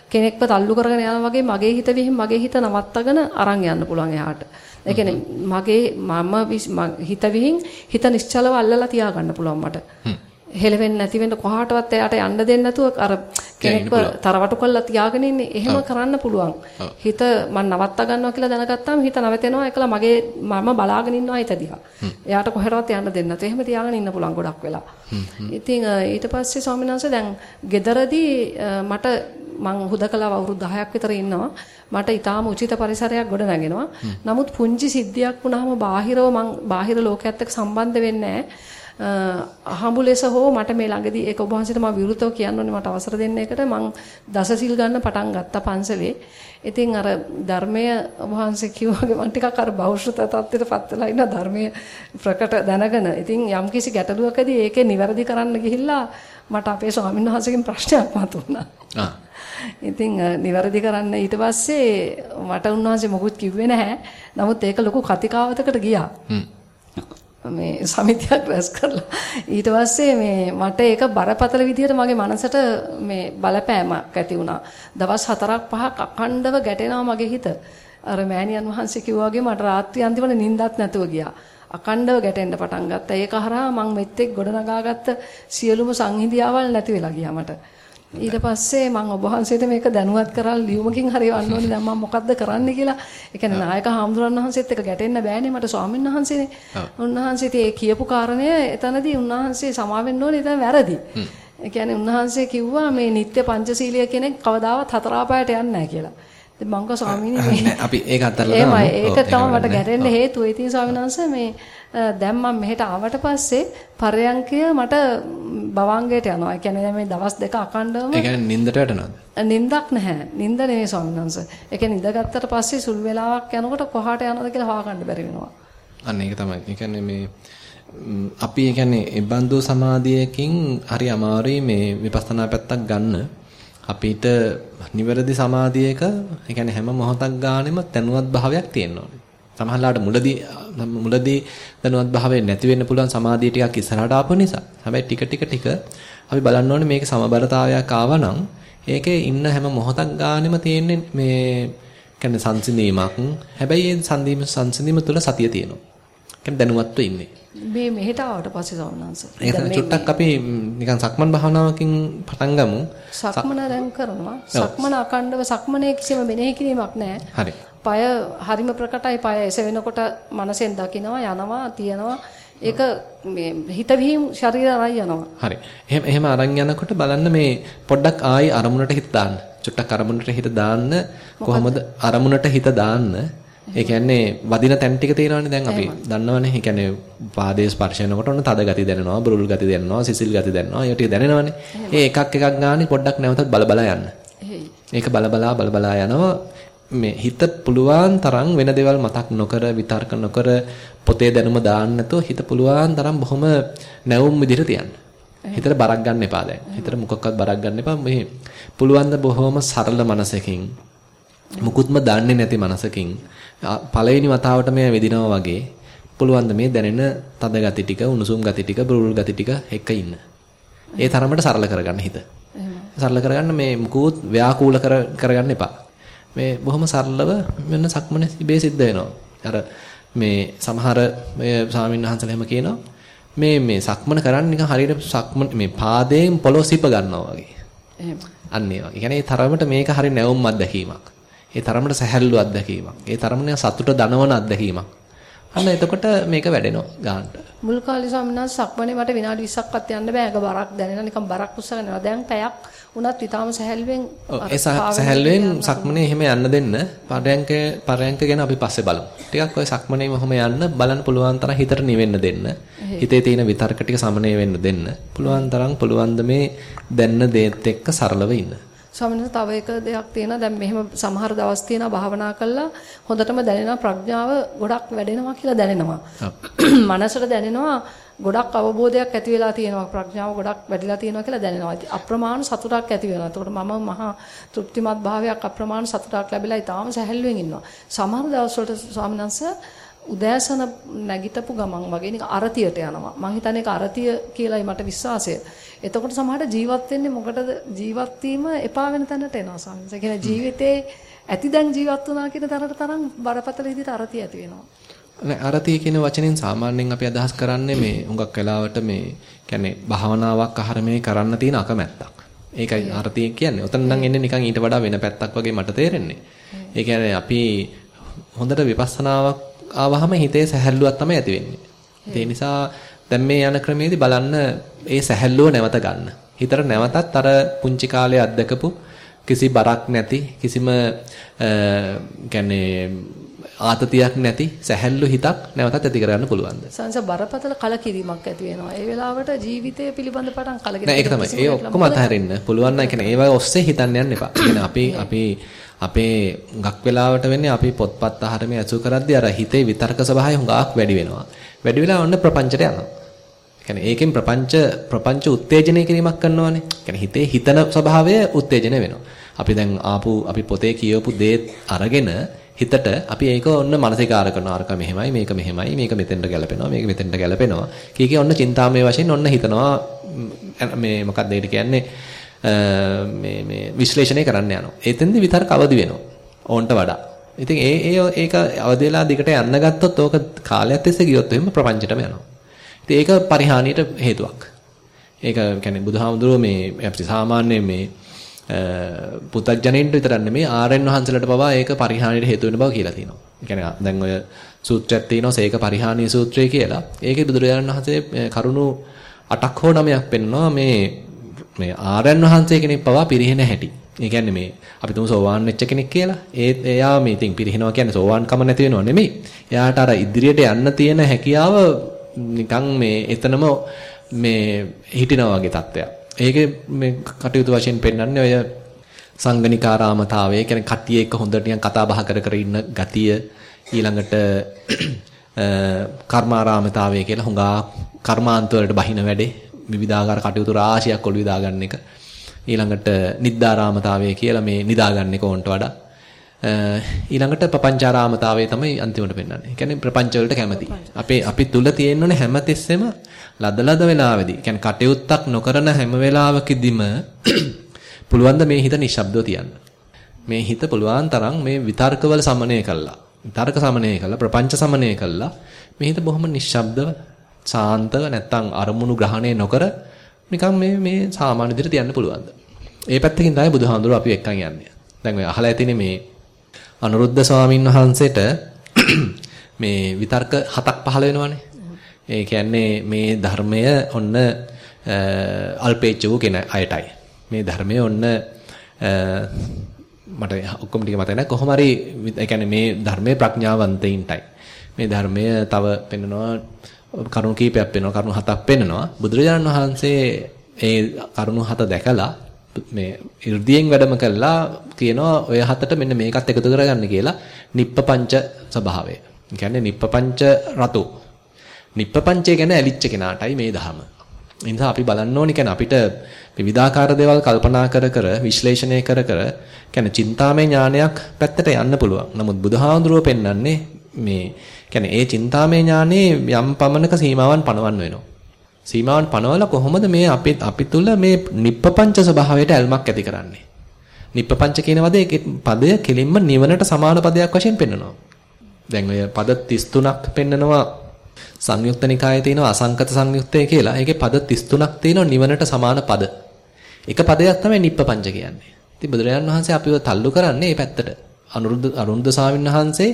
කෙනෙක්ව තල්ලු කරගෙන යනවා වගේ මගේ හිත විහිං මගේ හිත නවත්තගෙන අරන් යන්න පුළුවන් එහාට. ඒ කියන්නේ මගේ මම හිත විහිං හිත නිශ්චලව අල්ලලා තියාගන්න පුළුවන් මට. හෙලවෙන්නේ නැති වෙන්න කොහාටවත් එයාට යන්න දෙන්නේ නැතුව අර කෙනෙක්ව තරවටු කරලා තියාගෙන ඉන්නේ එහෙම කරන්න පුළුවන්. හිත මම නවත්ත ගන්නවා කියලා දැනගත්තාම හිත නැවතෙනවා ඒකලා මගේ මම බලාගෙන ඉන්නවා හිත දිහා. එයාට කොහෙටවත් යන්න දෙන්නේ නැතුව එහෙම තියාගෙන ඉන්න පුළුවන් ගොඩක් වෙලා. ඉතින් ඊට පස්සේ ස්වාමීන් වහන්සේ දැන් ගෙදරදී මට මං හුදකලාව අවුරුදු 10ක් විතර ඉන්නවා. මට ඊටාම උචිත පරිසරයක් ගොඩ නැගෙනවා. නමුත් පුංචි සිද්ධියක් වුණාම බාහිරව මං බාහිර ලෝකයේත් එක්ක සම්බන්ධ වෙන්නේ අහඹු ලෙස හෝ මට මේ ළඟදී ඒක ඔබ වහන්සේට මම විරුද්ධව කියන්න ඕනේ මට අවසර දෙන්න එකට මං දසසිල් ගන්න පටන් ගත්තා පන්සලේ. ඉතින් අර ධර්මය ඔබ වහන්සේ කිව්වාගේ මං ටිකක් අර බෞද්ධ තත්ත්වයට පත් වෙලා ඉන්න ධර්මයේ ප්‍රකට දැනගෙන. ඉතින් යම්කිසි ගැටලුවකදී ඒකේ නිවැරදි කරන්න ගිහිල්ලා මට අපේ ස්වාමීන් වහන්සේගෙන් ප්‍රශ්නයක් මතුවුණා. ආ ඉතින් නිවැරදි කරන්න ඊට පස්සේ මට උන්වහන්සේ මොකුත් කිව්වේ නැහැ. නමුත් ඒක ලොකු කතිකාවතකට ගියා. මේ සමිතියක් රැස් කරලා ඊට පස්සේ මේ මට ඒක බරපතල විදිහට මගේ මනසට මේ බලපෑමක් ඇති වුණා. දවස් 4ක් 5ක් අඛණ්ඩව ගැටෙනවා මගේ හිත. අර මෑණියන් වහන්සේ කිව්වා වගේ මට රාත්‍රී අන්තිමට නිින්දත් නැතුව ගියා. අකණ්ඩව ගැටෙන්න පටන් ගත්තා. ඒක හරහා මං මෙත්තෙක් ගොඩනගාගත්ත සියලුම සංහිඳියාවල් නැති වෙලා ගියා මට. ඊට පස්සේ මම ඔබ වහන්සේට මේක දැනුවත් කරලා ලියුමකින් හරි වන්න ඕනේ දැන් මම මොකද්ද කරන්න කියලා. ඒ කියන්නේ නායක හාමුදුරන් වහන්සේත් එක්ක ගැටෙන්න බෑනේ මට ස්වාමීන් වහන්සේනේ. උන්වහන්සේ ඉතින් ඒ කියපු කාරණය එතනදී උන්වහන්සේ සමාවෙන්න ඕනේ එතන වැරදි. ඒ කියන්නේ උන්වහන්සේ කිව්වා මේ නිත්‍ය පංචශීලීය කෙනෙක් කවදාවත් හතරාපායට යන්නේ නැහැ කියලා. ඉතින් මං කව ස්වාමීනි මේ අපි ඒක අත්හැරලා දාමු. ඒක තමයි මට. ගැටෙන්න හේතුව. ඉතින් ස්වාමීන් වහන්සේ මේ දැන් මම මෙහෙට ආවට පස්සේ පරයන්කය මට භවංගයට යනවා. ඒ කියන්නේ මේ දවස් දෙක අකණ්ඩවම ඒ කියන්නේ නින්දට වැටෙනවද? නින්දක් නැහැ. නින්ද නෙවෙයි ස්වාමීන් වහන්සේ. ඒ කියන්නේ ඉඳගත්තට පස්සේ සුළු වෙලාවක් යනකොට කොහාට යනවද කියලා හොයාගන්න බැරි වෙනවා. අන්න ඒක තමයි. ඒ කියන්නේ මේ අපි ඒ කියන්නේ බඳු සමාධියකින් හරි අමාරුයි මේ විපස්සනා පැත්තක් ගන්න. අපිට නිවැරදි සමාධියක ඒ කියන්නේ හැම මොහොතක් ගානෙම තනුවත් භාවයක් තියෙන්න ඕනේ. සමහරවිට මුලදී මුලදී තනුවත් භාවය නැති වෙන්න පුළුවන් සමාධිය ටිකක් ඉස්සරහට ආපු නිසා. හැබැයි ටික ටික ටික අපි බලන්න ඕනේ මේකේ සමබරතාවයක් ආවනම් ඒකේ ඉන්න හැම මොහොතක් ගානෙම තියෙන්නේ මේ කියන්නේ සංසිඳීමක්. හැබැයි ඒ සංදීම සංසිඳීම තුළ සතිය තියෙනවා. කියන්නේ දැනුවත්ව ඉන්නේ. මේ මෙහෙට ආවට පස්සේ සවනංශ. ඒක චුට්ටක් අපි නිකන් සක්මන් භාවනාවකින් පටන් ගමු. සක්මන දැන් කරනවා. සක්මන අකණ්ඩව සක්මනේ කිසිම මෙනෙහි කිරීමක් නැහැ. හරි. পায় හරිම ප්‍රකටයි পায় එසවෙනකොට මනසෙන් දකිනවා යනවා තියනවා ඒක මේ හිත විහිම් ශරීර අරයි යනවා. හරි. එහෙම එහෙම අරන් යනකොට බලන්න මේ පොඩ්ඩක් ආයි අරමුණට හිත දාන්න. චුට්ටක් අරමුණට හිත දාන්න කොහොමද අරමුණට හිත දාන්න ඒ කියන්නේ වදින තැන් ටික තියෙනවානේ දැන් අපි දන්නවනේ. ඒ කියන්නේ පාදයේ ස්පර්ශ වෙනකොට ඔන්න තද ගති දැනෙනවා, බුරුල් ගති දැනෙනවා, සිසිල් ගති දැනෙනවා. ඒ ටික දැනෙනවනේ. ඒ එකක් එකක් ගානේ පොඩ්ඩක් නැවතත් බල බල යන්න. ඒක බල බලා බල බලා යනවා. මේ හිත පුළුවන් තරම් වෙන දේවල් මතක් නොකර විතර්ක නොකර පොතේ දැනුම දාන්න නැතුව හිත පුළුවන් තරම් බොහොම නැවුම් විදිහට තියන්න. හිතට බරක් ගන්න එපා දැන්. හිතට මොකක්වත් බරක් ගන්න එපා. මේ පුළුවන් ද බොහොම සරල මනසකින් මුකුත්ම දන්නේ නැති මනසකින් පළවෙනි වතාවට මේ වෙදිනවා වගේ පුළුවන් මේ දැනෙන තද ගති ටික, උණුසුම් ගති ටික, බුරුල් ගති ටික එක ඉන්න. ඒ තරමට සරල කරගන්න හිත. සරල කරගන්න මේ මුකුත් ව්‍යාකූල කර කරගන්න එපා. මේ බොහොම සරලව මෙන්න සක්මනේ ඉබේ සිද්ධ වෙනවා. අර මේ සමහර මේ ස්වාමීන් වහන්සේලා එහෙම කියනවා මේ මේ සක්මන කරන්නේ නිකන් හරියට සක්මන මේ පාදයෙන් පොළොව සිප ගන්නවා වගේ. එහෙම. අන්න ඒ වගේ. කියන්නේ ඒ තරමට මේක හරි නැවුම් අත්දැකීමක්. ඒ තරමට සැහැල්ලු අත්දැකීමක්. ඒ තරමට සතුට දනවන අත්දැකීමක්. අන්න එතකොට මේක වැඩෙනවා ගන්නට. මුල් කාලේ ස්වාමීන් සක්මනේ මට විනාඩි 20ක්වත් යන්න බෑ. ඒක බරක් දැනෙනවා. නිකන් බරක් උස්සගෙන යනවා. දැන් පැයක් උනත් ඊටාම සැහැල්ලුවෙන් ඒ සැහැල්ලුවෙන් සක්මනේ එහෙම යන්න දෙන්න. පරයන්ක පරයන්ක ගැන අපි පස්සේ බලමු. ටිකක් ඔය සක්මනේ මොහොම යන්න බලන්න පුළුවන් තරම් හිතට නිවෙන්න දෙන්න. හිතේ තියෙන විතර්ක ටික සමනය වෙන්න දෙන්න. පුළුවන් තරම් පුළුවන් මේ දැන්න දේත් එක්ක සරලව ඉන්න. ස්වාමීන් තව එක දෙයක් තියෙනවා දැන් මෙහෙම සමහර දවස් තියෙනවා භාවනා කළා හොඳටම දැනෙනවා ප්‍රඥාව ගොඩක් වැඩෙනවා කියලා දැනෙනවා. [CLEARS THROAT] මනසට දැනෙනවා ගොඩක් අවබෝධයක් ඇති වෙලා තියෙනවා ප්‍රඥාව ගොඩක් වැඩිලා තියෙනවා කියලා දැනෙනවා. අප්‍රමාණ සතුටක් ඇති වෙනවා. එතකොට මම මහා තෘප්තිමත් භාවයක් අප්‍රමාණ සතුටක් ලැබිලා ඊටාම සැහැල්ලුවෙන් ඉන්නවා. සමහර දවස්වලට ස්වාමීන් වහන්සේ උදෑසන නැගිටපු ගමන් වගේ නිකන් අරතියට යනවා. මං හිතන්නේ ඒක අරතිය කියලායි මට විශ්වාසය. එතකොට සමහරට ජීවත් වෙන්නේ මොකටද ජීවත් වීම එපා වෙන තැනට එනවා ස්වාමීන් වහන්සේ. කියන්නේ ජීවිතේ ඇති දැන් ජීවත් වුණා කියන තරට තරම් බරපතල විදිහට අරතිය ඇති වෙනවා. නෑ අරතිය කියන වචනෙන් සාමාන්‍යයෙන් අපි අදහස් කරන්නේ මේ හුඟක් වෙලාවට මේ කියන්නේ භාවනාවක් ආහාරමේ කරන්න තියෙන අකමැත්තක්. ඒකයි අරතිය කියන්නේ. උතන නම් එන්නේ නිකන් ඊට වඩා වෙන පැත්තක් වගේ මට තේරෙන්නේ. ඒ කියන්නේ අපි හොඳට විපස්සනාවක් ආවහම හිතේ සැහැල්ලුවක් තමයි ඇති වෙන්නේ. ඒ නිසා දැන් මේ යන ක්‍රමයේදී බලන්න ඒ සැහැල්ලුව නැවත ගන්න. හිතට නැවතත් අර පුංචි කාලේ අත්දකපු කිසි බරක් නැති කිසිම කියන්නේ ආතතියක් නැති සැහැල්ලු හිතක් නැවතත් ඇති කරගන්න පුළුවන්ද? සංස බරපතල කලකිරීමක් ඇති වෙනවා. ඒ වෙලාවට ජීවිතය පිළිබඳ පටන් කලකිරීම. නෑ ඒක තමයි. ඒ ඔක්කොම අතහරින්න. පුළුවන් නම් කියන්නේ ඒවා ඔස්සේ හිතන්න යන්න එපා. කියන්නේ අපි අපි අපේ ගක් වෙලාවට වෙන්නේ අපි පොත්පත් ආහාරමේ ඇසු කරද්දී අර හිතේ විතර්ක ස්වභාවය හුඟක් වැඩි වෙනවා. වැඩි වෙලා ඔන්න ප්‍රපංචයට යනවා. කියන්නේ ඒකෙන් ප්‍රපංච ප්‍රපංච උත්තේජනය කිරීමක් කරනවානේ. කියන්නේ හිතේ හිතන ස්වභාවය උත්තේජනය වෙනවා. අපි දැන් ආපු අපි පොතේ කියවපු දේ අරගෙන හිතට අපි ඒක ඔන්න මානසිකාර කරනවා අරක මෙහෙමයි මේක මෙහෙමයි මේක මෙතෙන්ට ගැලපෙනවා මේක මෙතෙන්ට ගැලපෙනවා කීකේ ඔන්න චින්තාමය වශයෙන් ඔන්න හිතනවා මේ මොකක්ද ඒකට කියන්නේ මේ මේ විශ්ලේෂණය කරන්න යනවා. එතෙන්දි විතර කවදි වෙනවා. ඕන්ට වඩා. ඉතින් ඒ ඒ ඒක අවදි වෙලා දිගට යන්න ගත්තොත් ඕක කාලයක් තිස්සේ ගියොත් එහෙම ප්‍රපංචයටම යනවා. ඉතින් ඒක පරිහානියට හේතුවක්. ඒක කියන්නේ බුදුහාමුදුරුවෝ මේ අපි සාමාන්‍ය මේ පුතග්ජනෙන්ට විතරක් නෙමෙයි ආරයන් වහන්සේලාට පවා ඒක පරිහානියට හේතු වෙන බව කියලා තියෙනවා. ඒ කියන්නේ දැන් ඔය සූත්‍රයක් තියෙනවා සේක පරිහානීය සූත්‍රය කියලා. ඒකේ බුදුරජාණන් වහන්සේ කරුණු 8ක් හෝ 9ක් පෙන්නනවා මේ මේ ආරයන් වහන්සේ කෙනෙක් පවා පිරිහෙන හැටි. ඒ කියන්නේ මේ අපි තුමු සෝවාන් වෙච්ච කෙනෙක් කියලා. ඒ එයා මේ ඉතින් පිරිහිනවා කියන්නේ සෝවාන් කම නැති වෙනව නෙමෙයි. එයාට අර ඉදිරියට යන්න තියෙන හැකියාව නිකන් මේ එතනම මේ හිටිනා වගේ තත්ත්වයක්. ඒකේ මේ කටයුතු වශයෙන් පෙන්වන්නේ ඔය සංගණිකාරාමතාවය කියන්නේ කට්ටිය එක්ක හොඳට නිකන් කතා බහ කර කර ඉන්න ගතිය ඊළඟට [CLEARS THROAT] කර්මාරාමතාවය කියලා හුඟා කර්මාන්ත වලට බහින වැඩේ විවිධාකාර කටයුතු රාශියක් ඔළුවේ දාගන්න එක ඊළඟට නිද්දාරාමතාවය කියලා මේ නිදාගන්න එක ඕන්ට වඩා ඊළඟට ප්‍රපංචාරාමතාවය තමයි අන්තිමට පෙන්වන්නේ. ඒ කියන්නේ ප්‍රපංච වලට කැමති. අපේ අපි තුල තියෙනුනේ හැමතිස්සෙම ලදලද වෙලාවේදී. කියන්නේ කටයුත්තක් නොකරන හැම වෙලාවකදීම [CLEARS THROAT] පුළුවන් මේ හිත නිශ්ශබ්දව තියන්න. මේ හිත පුළුවන් තරම් මේ විතර්කවල සමනය කළා. විතර්ක සමනය කළා, ප්‍රපංච සමනය කළා. මේ හිත බොහොම නිශ්ශබ්දව, සාන්තව නැත්තම් අරමුණු ග්‍රහණය නොකර නිකන් මේ මේ සාමාන්‍ය විදිහට තියන්න පුළුවන්ද? ඒ පැත්තකින් තමයි බුදුහාඳුර අපි එක්කන් යන්නේ. දැන් ඔය අහලා ඇතිනේ මේ අනුරුද්ධ ස්වාමීන් වහන්සේට [CLEARS THROAT] මේ විතර්ක හතක් පහළ වෙනවානේ. ඒ කියන්නේ මේ ධර්මය ඔන්න අල්පේච්ච වූ කෙන අයටයි. මේ ධර්මය ඔන්න මට ඔක්කොම ටික මතක නැහැ. කොහොම හරි ඒ කියන්නේ මේ ධර්මයේ ප්‍රඥාවන්තයින්ටයි. මේ ධර්මය තව පෙන්නනවා කරුණු කීපයක් පෙන්වනවා කරුණු හතක් පෙන්වනවා. බුදුරජාණන් වහන්සේ ඒ කරුණු හත දැකලා මේ 이르දියෙන් වැඩම කළා කියනවා ඔය හතට මෙන්න මේකත් එකතු කරගන්න කියලා නිප්පපංච ස්වභාවය. ඒ කියන්නේ නිප්පපංච රතු. නිප්පපංචය කියන්නේ ඇලිච්ච කෙනාටයි මේ ධර්ම. ඒ නිසා අපි බලන්න ඕනි කියන්නේ අපිට විවිධාකාර දේවල් කල්පනා කර කර විශ්ලේෂණය කර කර කියන්නේ චින්තාමය ඥානයක් පැත්තට යන්න පුළුවන්. නමුත් බුදුහාඳුරුව පෙන්වන්නේ මේ කියන්නේ ඒ චින්තාමය ඥානේ යම් පමණක සීමාවන් පනවන්න වෙනවා. සීමාවන් පනවලා කොහොමද මේ අපි අපි තුල මේ නිප්පපංච ස්වභාවයට ඇල්මක් ඇති කරන්නේ? නිප්පපංච කියන වදේ පදය කෙලින්ම නිවනට සමාන පදයක් වශයෙන් පෙන්වනවා. දැන් ඔය පද 33ක් පෙන්නනවා සංයුක්ත නිකායේ තියෙනවා අසංකත සංයුක්තය කියලා. ඒකේ පද 33ක් තියෙනවා නිවනට සමාන පද. එක පදයක් තමයි නිප්පපංච කියන්නේ. ඉතින් බුදුරජාණන් වහන්සේ අපිව තල්ලු කරන්නේ මේ පැත්තට. අනුරුද්ධ අරුන්ද ස්වාමීන් වහන්සේ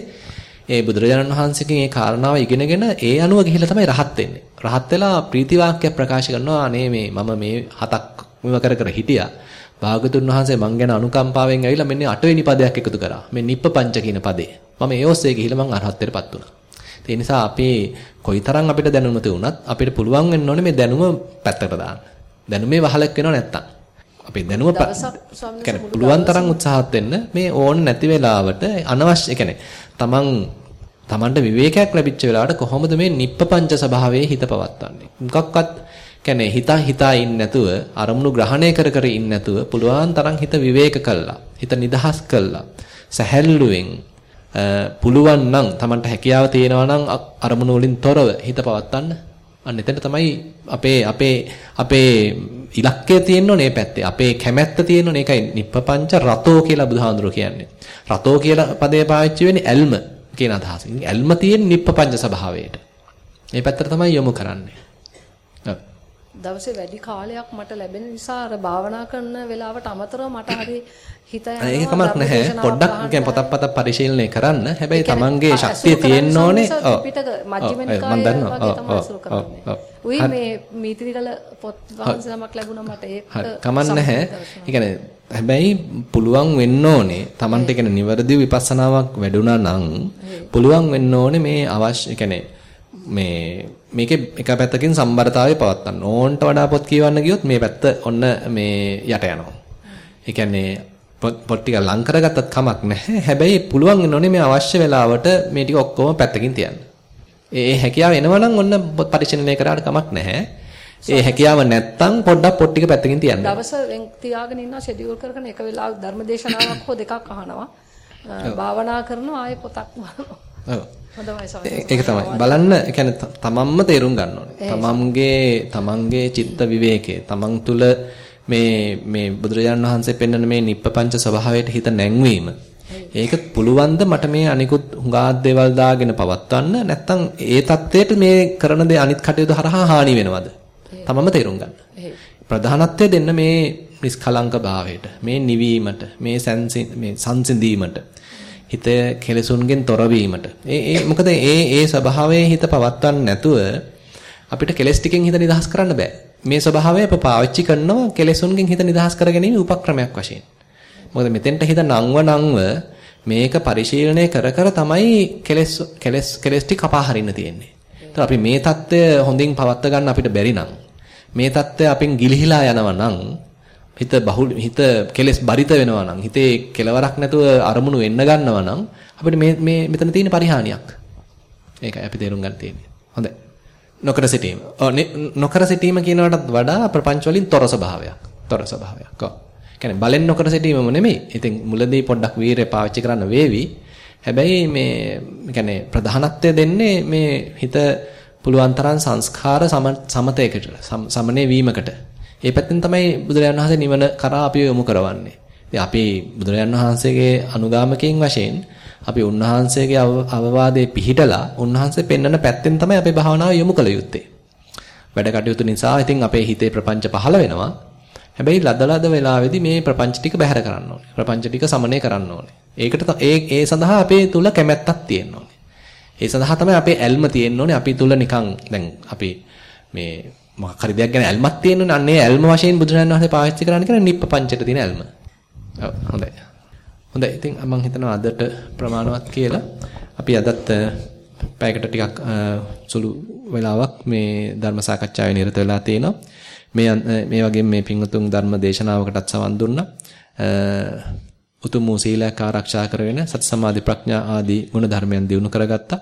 ඒ බුදුරජාණන් වහන්සේගෙන් ඒ කාරණාව ඉගෙනගෙන ඒ අනුව ගිහිල්ලා තමයි රහත් වෙන්නේ. රහත් වෙලා ප්‍රීති වාක්‍යයක් ප්‍රකාශ කරනවා අනේ මේ මම මේ හතක් මෙව කර කර හිටියා. භාගතුන් වහන්සේ මං ගැන අනුකම්පාවෙන් ඇවිල්ලා මෙන්න අටවෙනි පදයක් එකතු කරා. මේ නිප්පපංච කියන පදේ. මම ඒ ඔස්සේ ගිහිල්ලා මං අරහත්ත්වයටපත් වුණා. ඒ නිසා අපි කොයිතරම් අපිට දැනුම තියුණත් අපිට පුළුවන් වෙන්න ඕනේ මේ දැනුම පැත්තකට දාන්න. දැනුමේ වහලක් වෙනව නැත්තම්. අපි දැනුම කියන්නේ පුළුවන් තරම් උත්සාහත් වෙන්න මේ ඕන් නැති වෙලාවට අනවශ්‍ය කියන්නේ තමන් තමන්ට විවේකයක් ලැබිච්ච වෙලාවට කොහොමද මේ නිප්පපංච ස්වභාවයේ හිත පවත්වන්නේ? මොකක්වත් කියන්නේ හිතා හිතා ඉන්නේ නැතුව අරමුණු ග්‍රහණය කර කර ඉන්නේ නැතුව පුළුවන් තරම් හිත විවේක කළා. හිත නිදහස් කළා. සැහැල්ලුවෙන් පුළුවන් නම් තමන්ට හැකියාව තියෙනවා නම් අරමුණු වලින් තොරව හිත පවත්වන්න. අන්න එතන තමයි අපේ අපේ අපේ ඉලක්කය තියෙන්න ඕනේ පැත්තේ. අපේ කැමැත්ත තියෙන්න ඕනේ. ඒකයි නිප්පපංච රතෝ කියලා බුදුහාඳුරෝ කියන්නේ. රතෝ කියලා පදේ පාවිච්චි වෙන්නේ ඇල්ම කියන අදහස. ඇල්ම තියෙන නිප්පපංච ස්වභාවයට. මේ පැත්තට තමයි යොමු කරන්නේ. දවසේ වැඩි කාලයක් මට ලැබෙන නිසා අර භාවනා කරන වෙලාවට අමතරව මට හරි හිත යනවා ඒක කමක් නැහැ. පොඩ්ඩක් කියන්නේ පොතක් පතක් පරිශීලනය කරන්න. හැබැයි තමන්ගේ ශක්තිය තියෙන්න ඕනේ. ඔව්. පිටක මධ්‍යම මේ මීතිරිගල පොත් වහන්සලමක් ලැබුණා මට. ඒක කමක් නැහැ. හැබැයි පුළුවන් වෙන්න ඕනේ. තමන්ට කියන්නේ නිවැරදි විපස්සනාවක් වැඩුණා නම් පුළුවන් වෙන්න ඕනේ මේ අවශ්‍ය කියන්නේ මේ මේකේ එක පැත්තකින් සම්බරතාවය පවත්වන්න. ඕන්ට වඩා පොත් කියවන්න ගියොත් මේ පැත්ත ඔන්න මේ යට යනවා. ඒ කියන්නේ පොත් ටික ලං කරගත්තත් කමක් නැහැ. හැබැයි පුළුවන් වෙනෝනේ මේ අවශ්‍ය වෙලාවට මේ ටික ඔක්කොම පැත්තකින් තියන්න. ඒ හැකියාව එනවා නම් ඔන්න පරිශීලනය කරාට කමක් නැහැ. ඒ හැකියාව නැත්තම් පොඩ්ඩක් පොත් ටික පැත්තකින් තියන්න. දවස තියාගෙන ඉන්නවා ෂෙඩියුල් කරගෙන එක වෙලාවක ධර්මදේශනාවක් හෝ දෙකක් අහනවා. භාවනා කරනවා ආයේ පොතක් වහනවා. ඔව්. ඒක තමයි. බලන්න يعني තමන්ම තේරුම් ගන්න ඕනේ. තමන්ගේ තමන්ගේ චිත්ත විවේකයේ තමන් තුල මේ මේ බුදුරජාණන් වහන්සේ පෙන්වන මේ නිප්පපංච ස්වභාවයට හිත නැංවීම. ඒක පුළුවන් ද මට මේ අනිකුත් හුඟා දේවල් දාගෙන පවත්වන්න නැත්නම් ඒ தത്വයට මේ කරන දේ අනිත් කටයුතු හරහා හානි වෙනවද? තමන්ම තේරුම් ගන්න. ප්‍රධානත්වය දෙන්න මේ නිස්කලංක භාවයට, මේ නිවීමට, මේ සංසිඳීමට. හිත කෙලෙසුන්ගෙන් තොර වීමට. ඒ ඒ මොකද ඒ ඒ ස්වභාවයේ හිත පවත්වන්න නැතුව අපිට කෙලෙස් ටිකෙන් හිත නිදහස් කරන්න බෑ. මේ ස්වභාවය අප පාවිච්චි කරනවා කෙලෙසුන්ගෙන් හිත නිදහස් කර ගැනීම උපක්‍රමයක් වශයෙන්. මොකද මෙතෙන්ට හිත නංව නංව මේක පරිශීලනය කර කර තමයි කෙලෙස් කෙලෙස් කෙලෙස් ටික කපා හරින්න තියෙන්නේ. ඒතර අපි මේ தත්ත්වය හොඳින් පවත්වා ගන්න අපිට බැරි නම් මේ தත්ත්වය අපෙන් ගිලිහිලා යනවා නම් හිත බහුල හිත කෙලස් බරිත වෙනවා නම් හිතේ කෙලවරක් නැතුව අරමුණු වෙන්න ගන්නවා නම් අපිට මේ මේ මෙතන තියෙන පරිහානියක්. ඒකයි අපි තේරුම් ගන්න තියෙන්නේ. හොඳයි. නොකර සිටීම. ඔව් නොකර සිටීම කියනකටත් වඩා ප්‍රපංච වලින් තොර ස්වභාවයක්. තොර ස්වභාවයක්. ඔව්. කියන්නේ බලෙන් නොකර සිටීමම නෙමෙයි. ඉතින් මුලදී පොඩ්ඩක් වීරය පාවිච්චි කරන්න වේවි. හැබැයි මේ කියන්නේ ප්‍රධානත්වය දෙන්නේ මේ හිත පුළුවන් තරම් සංස්කාර සමතයකට සමනේ වීමකට ඒ පැත්තෙන් තමයි බුදුරජාණන් වහන්සේ නිවන කරා අපි යොමු කරවන්නේ. ඉතින් අපි බුදුරජාණන් වහන්සේගේ අනුගාමකයන් වශයෙන් අපි උන්වහන්සේගේ අවවාදයේ පිහිටලා උන්වහන්සේ පෙන්වන පැත්තෙන් තමයි අපේ භාවනාව යොමු කළ යුත්තේ. වැඩ කටයුතු නිසා ඉතින් අපේ හිතේ ප්‍රපංච පහළ වෙනවා. හැබැයි ලදලද වෙලාවේදී මේ ප්‍රපංච ටික බැහැර කරන්න ඕනේ. ප්‍රපංච ටික සමනය කරන්න ඕනේ. ඒකට ඒ ඒ සඳහා අපේ තුල කැමැත්තක් තියෙන්න ඕනේ. ඒ සඳහා තමයි අපේ ඇල්ම තියෙන්න ඕනේ. අපි තුල නිකන් දැන් අපි මේ මොකක් හරි දෙයක් ගැන ඇල්මක් තියෙනවනේ. අන්න ඒ ඇල්ම වශයෙන් බුදුරජාණන් වහන්සේ පාවිච්චි කරන්නේ කියන නිප්පපංචයට තියෙන ඇල්ම. ඔව් හොඳයි. හොඳයි. ඉතින් මම හිතනවා අදට ප්‍රමාණවත් කියලා අපි අදත් පැයකට ටිකක් සුළු වෙලාවක් මේ ධර්ම සාකච්ඡාවේ නිරත වෙලා තිනවා. මේ මේ වගේ මේ පින්වතුන් ධර්ම දේශනාවකටත් සවන් දුන්නා. උතුම් වූ සීලයක් ආරක්ෂා කරගෙන සති සමාධි ප්‍රඥා ආදී ගුණ ධර්මයන් දිනු කරගත්තා.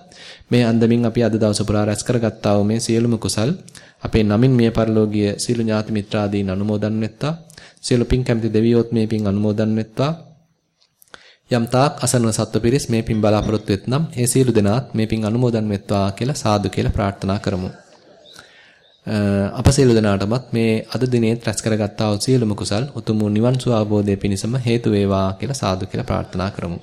මේ අන්දමින් අපි අද දවස පුරා රැස් කරගත්තා වූ මේ සියලුම කුසල් අපේ නමින් මිය පරලෝකීය සීල ඥාති මිත්‍රාදීන් අනුමෝදන් වෙත්තා. සියලු පින් කැමති දෙවියොත් මේ පින් අනුමෝදන් වෙත්තා. යම් තාක් අසනව සත්ව පිරිස් මේ පින් බලාපොරොත්තු වෙත්නම් ඒ සියලු දෙනාත් මේ පින් අනුමෝදන් වෙත්වා කියලා සාදු කියලා ප්‍රාර්ථනා කරමු. අප සියලු දෙනාටමත් මේ අද දිනේ රැස් කරගත්තා වූ සියලුම කුසල් උතුම් නිවන් සුව අවබෝධය පිණිසම හේතු වේවා කියලා සාදු කියලා ප්‍රාර්ථනා කරමු.